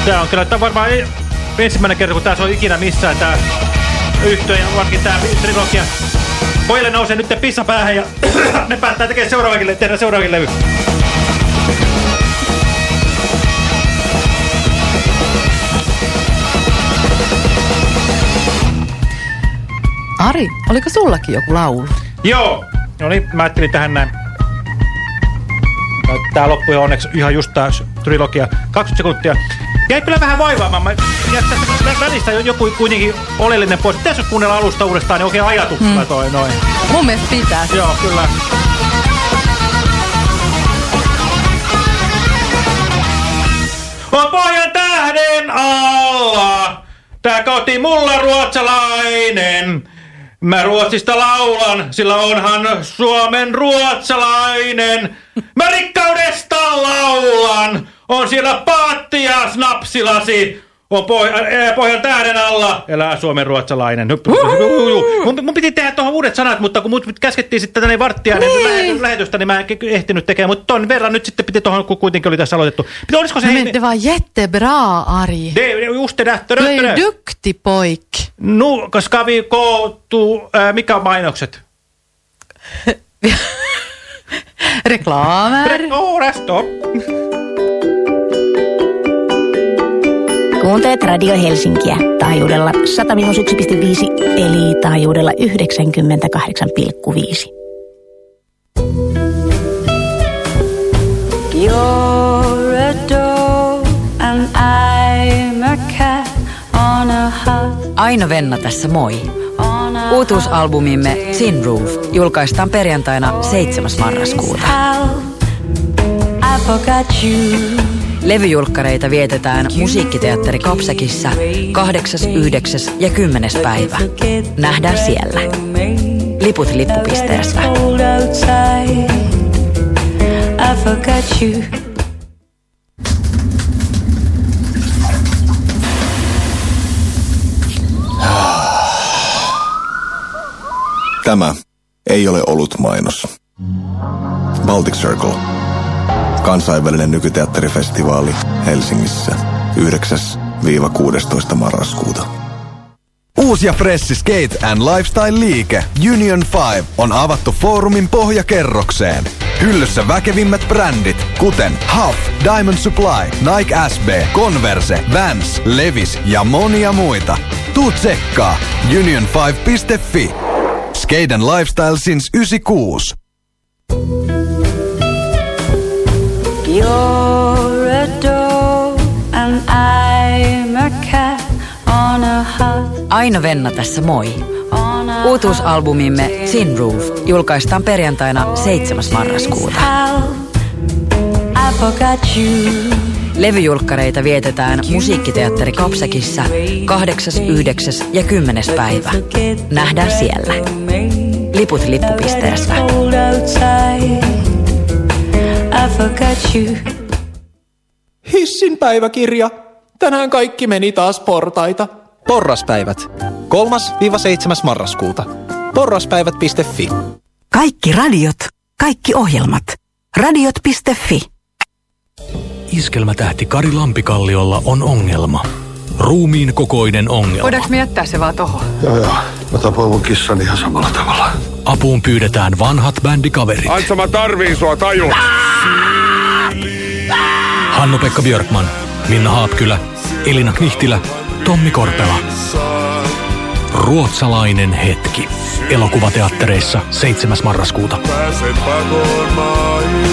Tää on kyllä tää on varmaan ei- ensimmäinen kerta, kun tää on ikinä missään tää yhtiö ja varsinkin tää trilogia. Pojille nousee nyt pissa päähän ja ne päättää tekemään seuraavankin, tehdä seuraavankin levy. Ari, oliko sullakin joku laulu? Joo. No niin, mä ajattelin tähän näin. Tää loppui onneksi ihan just tää trilogia. 20 sekuntia. Jäi kyllä vähän vaivaamaan. Mä tästä välistä joku kuitenkin oleellinen pois. Pitäisikö kuunnella alusta uudestaan, niin oikein ajatuksella Hmm. toi noin. Mun mielestä pitää. Joo, kyllä. On pohjan tähden alla, tää koti mulla ruotsalainen. Mä Ruotsista laulan, sillä onhan Suomen ruotsalainen. Mä rikkaudesta laulan, on siellä paatti ja snapsilasi. On poh äh, pohjan tähden alla. Elää Suomen ruotsalainen. Mun, mun piti tehdä tuohon uudet sanat, mutta kun mut käskettiin sitten tänne varttia niin. lähetystä, niin mä en ehtinyt tekemään. Mutta ton verran nyt sitten piti tuohon, kun kuitenkin oli tässä aloitettu. Mutta olisiko se... Men det var jättebra, Ari. Det, just det där. Du är duktig pojk. Nu ska vi to, äh, mikä on mainokset? Reklamer. Re stopp. Kuuntelet Radio Helsinkiä taajuudella 101,5 eli taajuudella 98,5. You're a dog and I'm a cat on a hot Aino Venna tässä moi. Uutuusalbumimme Sin Roof julkaistaan perjantaina 7. marraskuuta. I forgot you. Levyjulkkareita vietetään Musiikkiteatteri Kopsekissa 8., 9. ja 10. päivä. Nähdään siellä. Liput you. Tämä ei ole ollut mainos. Baltic Circle. Kansainvälinen nykyteatterifestivaali Helsingissä 9-16 marraskuuta. Uusi ja freshi skate and lifestyle-liike Union 5 on avattu foorumin pohjakerrokseen. Hyllyssä väkevimmät brändit, kuten Huff, Diamond Supply, Nike SB, Converse, Vans, Levis ja monia muita. Tuu tsekkaa union5.fi. Skate and Lifestyle since 96. You're a dog and I'm a cat on a hot Aino Venna tässä moi. Uutuusalbumimme Sin Roof julkaistaan perjantaina 7. marraskuuta. Levyjulkkareita vietetään Musiikkiteatteri Kopsekissa 8., 9. ja 10. päivä. Nähdään siellä. Liput lippupisteestä. Cold outside. I forgot you. Hissin päiväkirja. Tänään kaikki meni taas portaita. Porraspäivät. 3-7. marraskuuta. Porraspäivät.fi. Kaikki radiot, kaikki ohjelmat. Radiot.fi. Iskelmätähti Kari Lampikalliolla on ongelma. Ruumiin kokoinen ongelma. Voidaanko me jättää se vaan tohon? Joo, joo. Mä tapoin mun kissan ihan samalla tavalla. Apuun pyydetään vanhat bändikaverit. Antsa, mä tarviin sua tajun. Hannu-Pekka Björkman, Minna Haapkylä, Elina Knihtilä, Tommi Korpela. Ruotsalainen hetki. Elokuvateattereissa 7. marraskuuta. Pääset pakoon.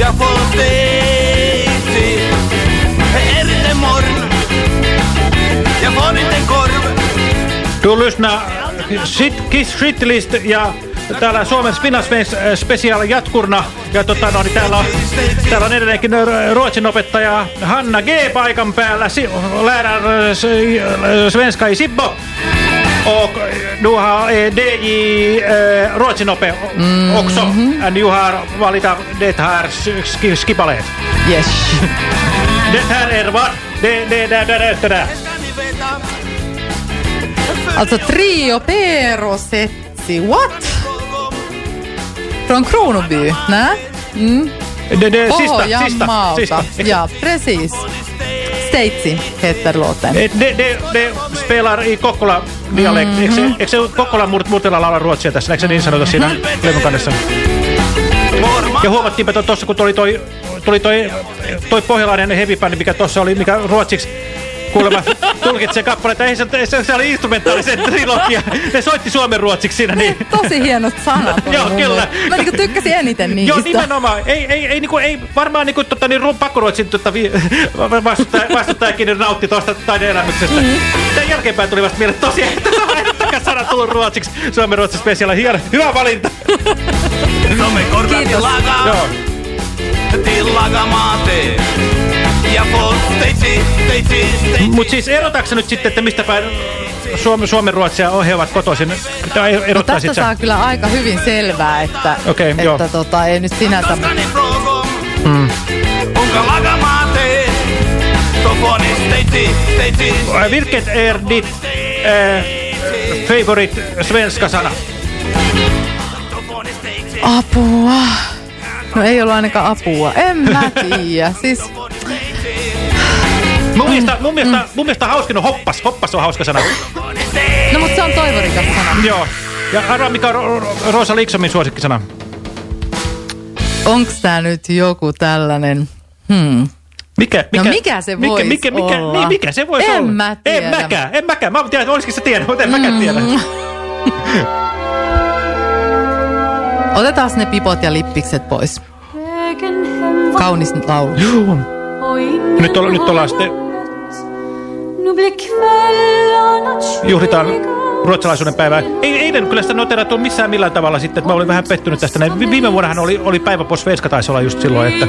Jag får Stacy Är det morgon Jag får inte korv Du lyssnar Kiss Shitlist ja täällä Suomen Spinasvens Special jatkurna. Ja tota, no, niin täällä, on, täällä on edelleenkin ruotsin opettaja Hanna G. paikan päällä. Si lärär eh, svenska i Sibbo. Och du har eh, DJ eh, ruotsinope Mhm. också. And you har valita det här sk skipalet. Yes. det här är vad? Det, det, det, det, det, det där. Alltså Trio Perosetsi, what? Från Kronoby? Nej? Mm. Det, det, sista, sista, sista. Ja, precis. Stacy heter låten. Det, det, det spelar i Kokkola-dialekt. Mhm. Eikö se, eikö se Kokkola murt, murtilla laula ruotsia tässä? Eikö se niin sanota siinä levyn kannessa? Ja huomattiinpä tuossa, kun tuli toi, tuli toi, toi pohjalainen heavy band, mikä tuossa oli, mikä ruotsiksi kuulemma tulkitsee kappaleita. Ei se, se, se oli instrumentaalisen trilogia. Ne soitti suomen ruotsiksi siinä. Niin. Tosi hienot sanat. Joo, kyllä. mielestä. Mä niinku tykkäsin eniten niistä. Joo, nimenomaan. Ei, ei, ei, niinku, ei varmaan niinku, tota, niin, ru- pakkoruotsin tota, vastustajakin nautti tuosta taideelämyksestä. Mm. Tämän jälkeenpäin tuli vasta mieleen tosiaan, että aina sana tullut ruotsiksi. Suomen ruotsin spesiaali. Hieno, hyvä valinta. Kiitos. Joo. Tillaga maate. Ja. Mutta siis erotaanko nyt sitten, että mistä päin Suomen, Suomen ruotsia he ovat kotoisin? No tästä saa kyllä aika hyvin selvää, että, Okei, että joo. tota, ei nyt sinänsä... Mm. Äh, Vilket är ditt äh, favorite svenska sana? Apua. No ei ollut ainakaan apua. En mä tiedä. Siis Mun mielestä, mun mielestä, mun mielestä hauskin on hoppas. Hoppas on hauska sana. No mutta se on toivorikas sana. Joo. Ja arvaa mikä on Ro- Ro- Rosa Liksomin suosikkisana? Onks tää nyt joku tällainen... Hmm. Mikä, mikä, no mikä se mikä, voisi mikä, mikä, olla? Niin, mikä se voisi en olla? mä tiedä. En mäkään, en mäkään. Mä tiedän, että olisikin se tiedä, mutta en mäkään tiedä. Mm. Otetaan ne pipot ja lippikset pois. Kaunis laulu. Joo. Nyt, olla, nyt ollaan sitten, juhlitaan ruotsalaisuuden päivää. Ei, eilen kyllä sitä noterattu missään millään tavalla sitten, että mä olin vähän pettynyt tästä. Näin. Vi- Viime vuonnahan oli, oli päivä på svenska taisi olla just silloin, että...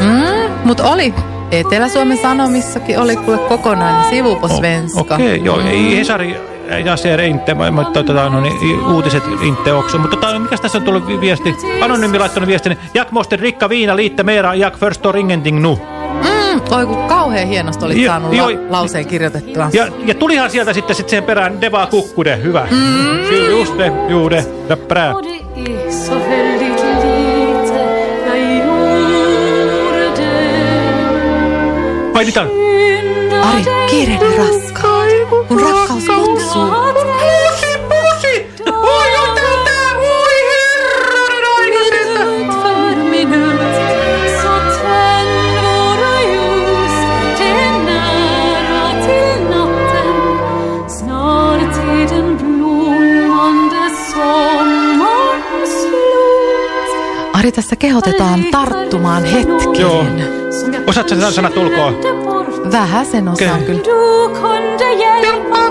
Mm, Mut oli. Etelä-Suomen Sanomissakin oli kuule kokonainen sivu på svenska. Okei, okay, joo. Ei Hesari ja ser inte, mutta tota, no, niin, uutiset inte också. Mutta tota, mikä tässä on tullut vi- viesti? Anonyymi laittanut viestin. Jak måste dricka viina lite mera, jak förstår ingenting nu. Oi kun kauhean hienosti olit Jo- saanut la lauseen kirjoitettua. Ja, ja tulihan sieltä sitten sit sen perään Deva Kukkude, hyvä. Mm. Just juude, jag gjorde Ai niitä on. Ari, kiireinen rakkaus. Kun rakkaus kutsuu. Sommarslut Ari, tässä kehotetaan tarttumaan hetkeen. Joo. Osaatko sä sanat ulkoa? Vähän sen osaan Okei. kyllä.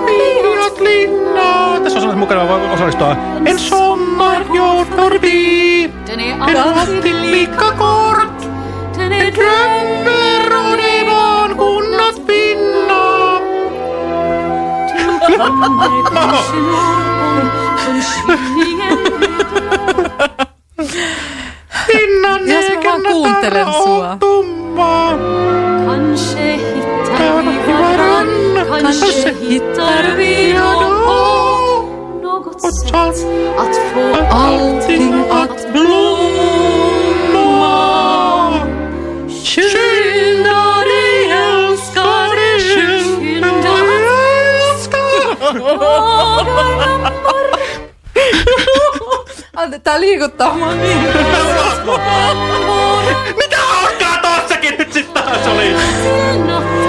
Mig No, tässä on sellainen mukana voi osallistua. En sommar. Den är En alltid lika kort. En drömmer och det var kunnat morgon förkylningen Innan Jos mä vaan kuuntelen sua. Kanske hittar vi varann. Kanske hittar vi något sätt att få allting att blomma. Skynda dig älskade, skynda Ante, tää liikuttaa mua niin. Mitä hauskaa tossakin nyt sit taas oli?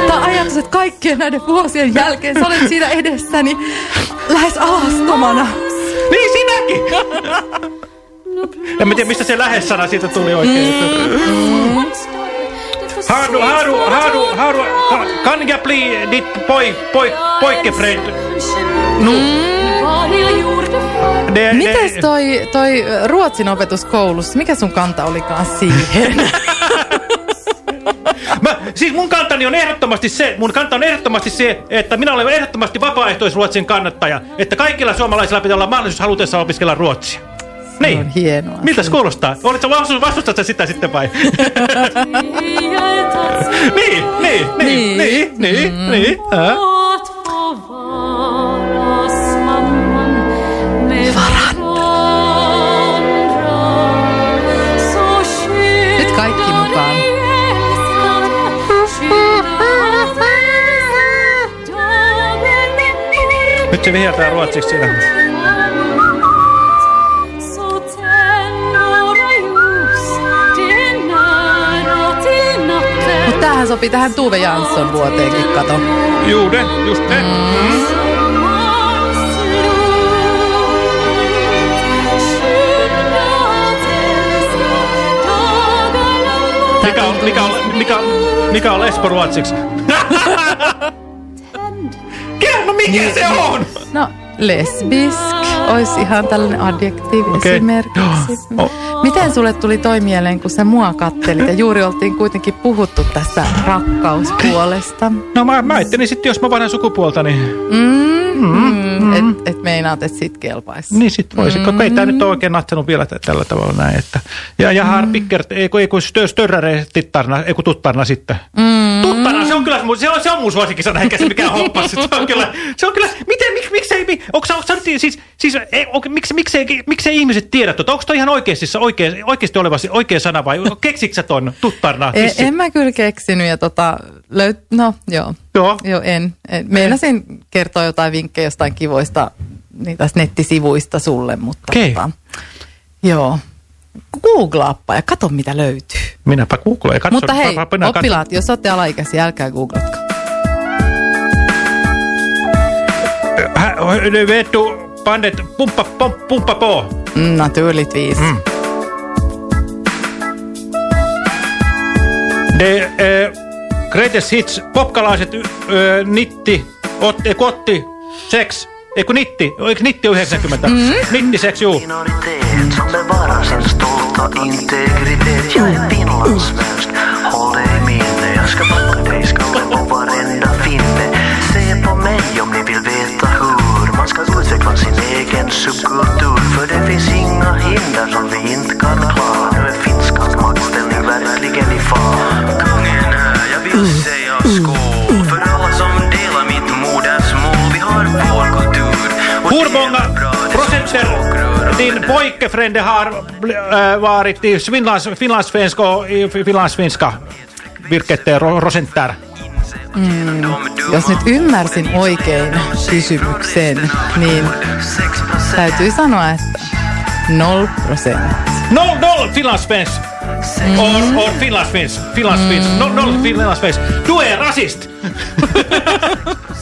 Tää ajatus, että kaikkien näiden vuosien jälkeen sä olet siinä edessäni lähes alastomana. Niin sinäkin! En mä tiedä, mistä se lähes-sana siitä tuli oikein. Har du, har du, har du, har du, kan, kan jag bli ditt poj, Det, Mites toi, toi ruotsin opetus koulussa, mikä sun kanta olikaan siihen? Mä, siis mun kantani on ehdottomasti se, mun kanta on ehdottomasti se, että minä olen ehdottomasti vapaaehtoisruotsin kannattaja, että kaikilla suomalaisilla pitää olla mahdollisuus halutessa opiskella ruotsia. Niin. On hienoa. Miltä se kuulostaa? Oletko vastus, vastustatko sitä sitten vai? niin, niin, niin, niin, niin, Mm. niin. Ää. Att få mukaan. Nyt se viheltää ruotsiksi siinä. Natten tämähän sopii tähän Tuve Jansson vuoteenkin, kato. Juude, just ne. Mm. Mikä on, mikä on, mikä, mikä on lesbo ruotsiksi? Kerro, mikä Niin, se on? No, lesbisk olisi ihan tällainen adjektiivi Okei. esimerkiksi. Oh. Miten sulle tuli toi mieleen, kun sä mua kattelit ja juuri oltiin kuitenkin puhuttu tästä rakkauspuolesta? No mä, mä ajattelin sitten, jos mä vaihdan sukupuolta, niin... Mm, mm, et, et meinaat, että sit kelpaisi. Niin sit voisi, mm. ei tämä nyt ole oikein natsanut vielä tä- tällä tavalla näin. Että. Ja, ja mm. Pickert, ei kun, ei kun stö, störräre tittarna, ei kun tuttarna sitten. Mm. Tuttarna, on kyllä, se on, se on mun suosikkisana, eikä se mikään hoppas. Se on kyllä, se on kyllä, miten, mik, miksei, mi- onko, onko, siis, siis ei, onko, miksi, miksei, miksei ihmiset tiedä tuota? Onko toi ihan oikeasti, oikein, oikeasti olevasti oikea sana vai keksitkö sä ton tuttarna? E, tissi? en mä kyllä keksinyt ja tota, löyt, no joo. Joo. joo en. en. Meinasin kertoa jotain vinkkejä jostain kivoista niitä nettisivuista sulle, mutta Okei. tota, joo. Googlaappa ja kato mitä löytyy. Minäpä googleen. Katso, mutta hei, minä oppilaat, jos olette alaikäisiä, älkää googlatko. Hä, nu vet du bandet Pumpa, pom, pumpa på. Mm, naturligtvis. Mm. Det eh, greatest hits, popkalaiset eh, nitti, otti, kotti, sex, eikö nitti, eikö nitti 90? Mm. Nitti sex, juu. som stolta integritet. Jag är finlandssvensk, håll dig i minne. Jag ska backa dig i skallen på varenda finne. Se på mig om ni vill veta hur man ska utveckla sin egen subkultur. För det finns inga hinder som vi inte kan klara. Nu är finskans maktställning verkligen i fara. Kungen är, jag vill säga skål. För alla som delar mitt modersmål. Vi har vår kultur. och Hur många procenter din pojkefrände har äh, varit i Finlands, finlandssvenska? Vilket är ro- procenter? Mm. Jos nyt ymmärsin oikein kysymyksen, niin täytyy sanoa, että 0 prosenttia. Noll, noll finlandssvensk. Mm. Or, or finlandssvensk. Finlandssvensk. Noll, noll finlandssvensk. Du är rasist!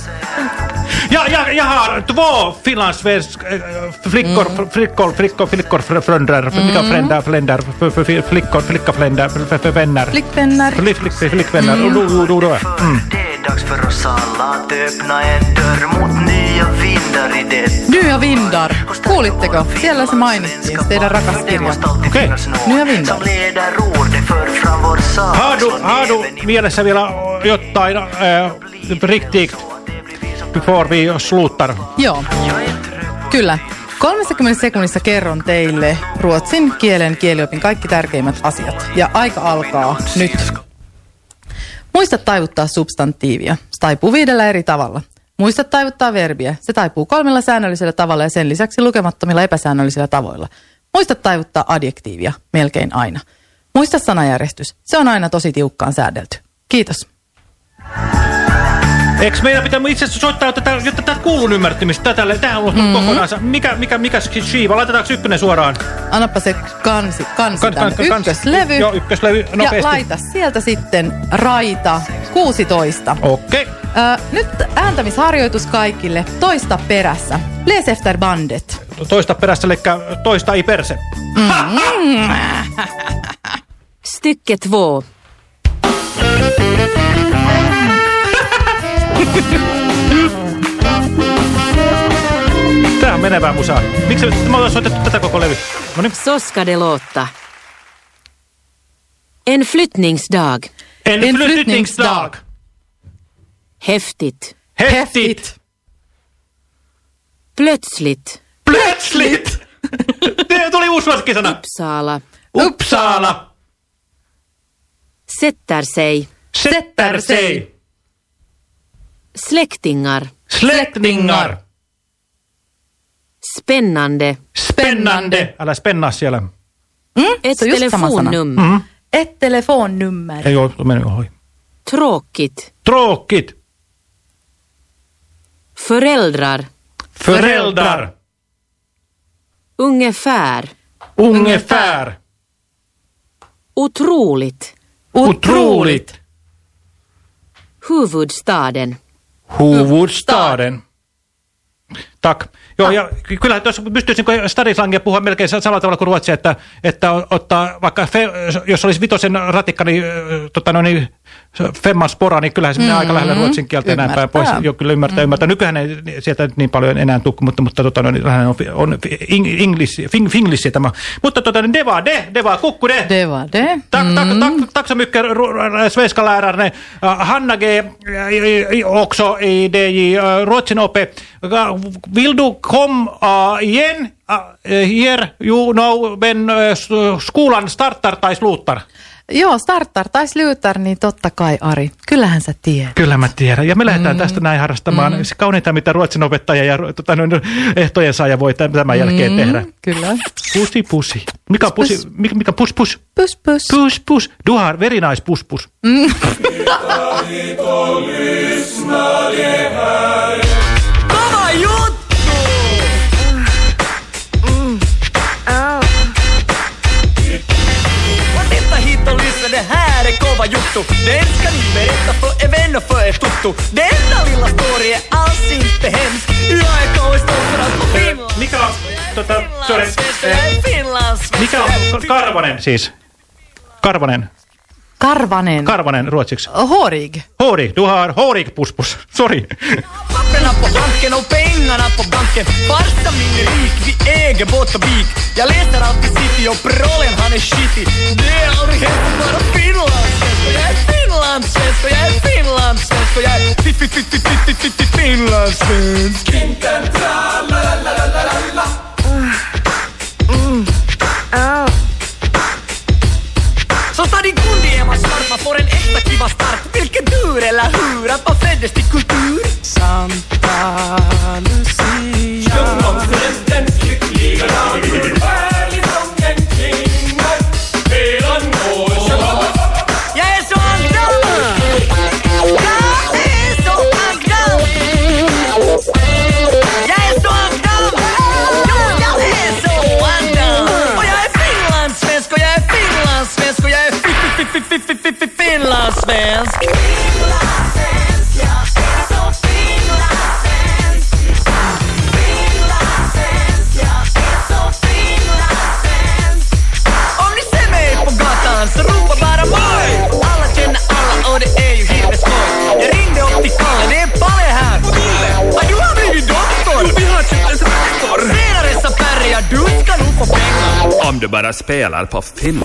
Ja, ja, jag har två finlandssvensk äh, flickor, Mm. flickor, flickor, flickor, fr- fränder, vilka fränder, fländer, f- f- f- flickor, flickafländer, f- f- f- vänner. Flickvänner. Flick, flick, flickvänner. Mm. Mm. Det är dags för oss alla att öppna en dörr mot nya vindar i det Nya vindar. Kuulitteko? Siellä se mainittiin, teidän rakas kirja. Okei. Nya vindar. som leder ordet för fram vår sak. Har du, har du mielessä vielä jotain äh, riktigt before vi slutar? Joo, kyllä. 30 sekunnissa kerron teille ruotsin kielen kieliopin kaikki tärkeimmät asiat. Ja aika alkaa nyt. Muista taivuttaa substantiivia. Se taipuu viidellä eri tavalla. Muista taivuttaa verbiä. Se taipuu kolmella säännöllisellä tavalla ja sen lisäksi lukemattomilla epäsäännöllisillä tavoilla. Muista taivuttaa adjektiivia melkein aina. Muista sanajärjestys. Se on aina tosi tiukkaan säädelty. Kiitos. Eikö meidän pitää itse asiassa soittaa, jotta, tätä kuulun ymmärtymistä? Tätä, tähän on mm-hmm. kokonaan. Mikä, mikä, mikä shiiva? Laitetaanko ykkönen suoraan? Annapa se kansi, kansi Kan- tänne. kan- kans- Ykköslevy. Joo, ykköslevy, Ja nopeasti. laita sieltä sitten raita 16. Okei. Ö, nyt ääntämisharjoitus kaikille. Toista perässä. Les efter bandet. Toista perässä, eli toista ei perse. Mm. Stycke två. Tää on menevää musaa. Miksi mä oon soitettu tätä koko levy? No niin. Så ska det låta. En flyttningsdag. En, en flyttningsdag. Häftigt. Häftigt. Plötsligt. Plötsligt! Det tuli uusi suosikkisana. Uppsala. Uppsala. Sätter sig. Sätter sig. Släktingar. Släktingar. Spännande. Spännande. Älä spennaa siellä. Ett just sama sana. telefonnummer. Mm. Et telefonnummer. Ei oo, meni ohi. Tråkigt. Tråkigt. Föräldrar. Föräldrar. Ungefär. Ungefär. Otroligt. Otroligt. Huvudstaden. Huvudstaden. Tack. Joo, ja ky- kyllä tuossa pystyisin stadislangia puhua melkein sa- samalla tavalla kuin ruotsi, että, että ottaa vaikka, fe, jos olisi vitosen ratikka, niin, tota, no, niin femman spora, niin kyllähän se menee Mm, aika lähellä ruotsin kieltä enää päin pois. ymmärtää. Joo, kyllä ymmärtää, ymmärtää. Nykyään ei sieltä nyt niin paljon enää tule, mutta, mutta tota, no, niin, on, on inglis, fing, finglish tämä. Mutta tota, niin deva de, deva kukku de. Deva de. Tak, tak, tak, taksamykke svenska lärare Hanna G också i DJ eh, Ruotsin ope. Vill du komma igen? Här, you know, when skolan startar tai slutar. Joo, startar tai slutar, niin totta kai Ari. Kyllähän sä tiedät. Kyllä mä tiedän. Ja me lähdetään mm. tästä näin harrastamaan mm. kauniita, mitä ruotsin opettaja ja tota, no, ehtojen saaja voi tämän tämän jälkeen Mm, tehdä. Kyllä. Pusi pusi. Mikä on pusi? Mikä, mikä pus pus? Pus pus. Pus pus. Du har very nice pus pus. Mm. kova juttu Den ska ni berätta för er vänner för er tuttu Denna lilla story är alls inte hemsk Jag är kaustolt för att få Finland Mikä on, tota, sorry, mikä on karvanen siis? Karvanen. Karvanen. Karvanen ruotsiksi. Hårig. Hårig. Du har hårig puspus. Sorry. Papperna på banken och pengarna på banken Farsan min är rik, vi äger båt och vik Jag läser alltid City och brollen han är shitty Det är aldrig hänt bara finlandssvensk Finlandsfest, finlandsfest och jag är finlandssvensk och jag är finlandssvensk. Kinkan mm. tra la la la la la. Puff Film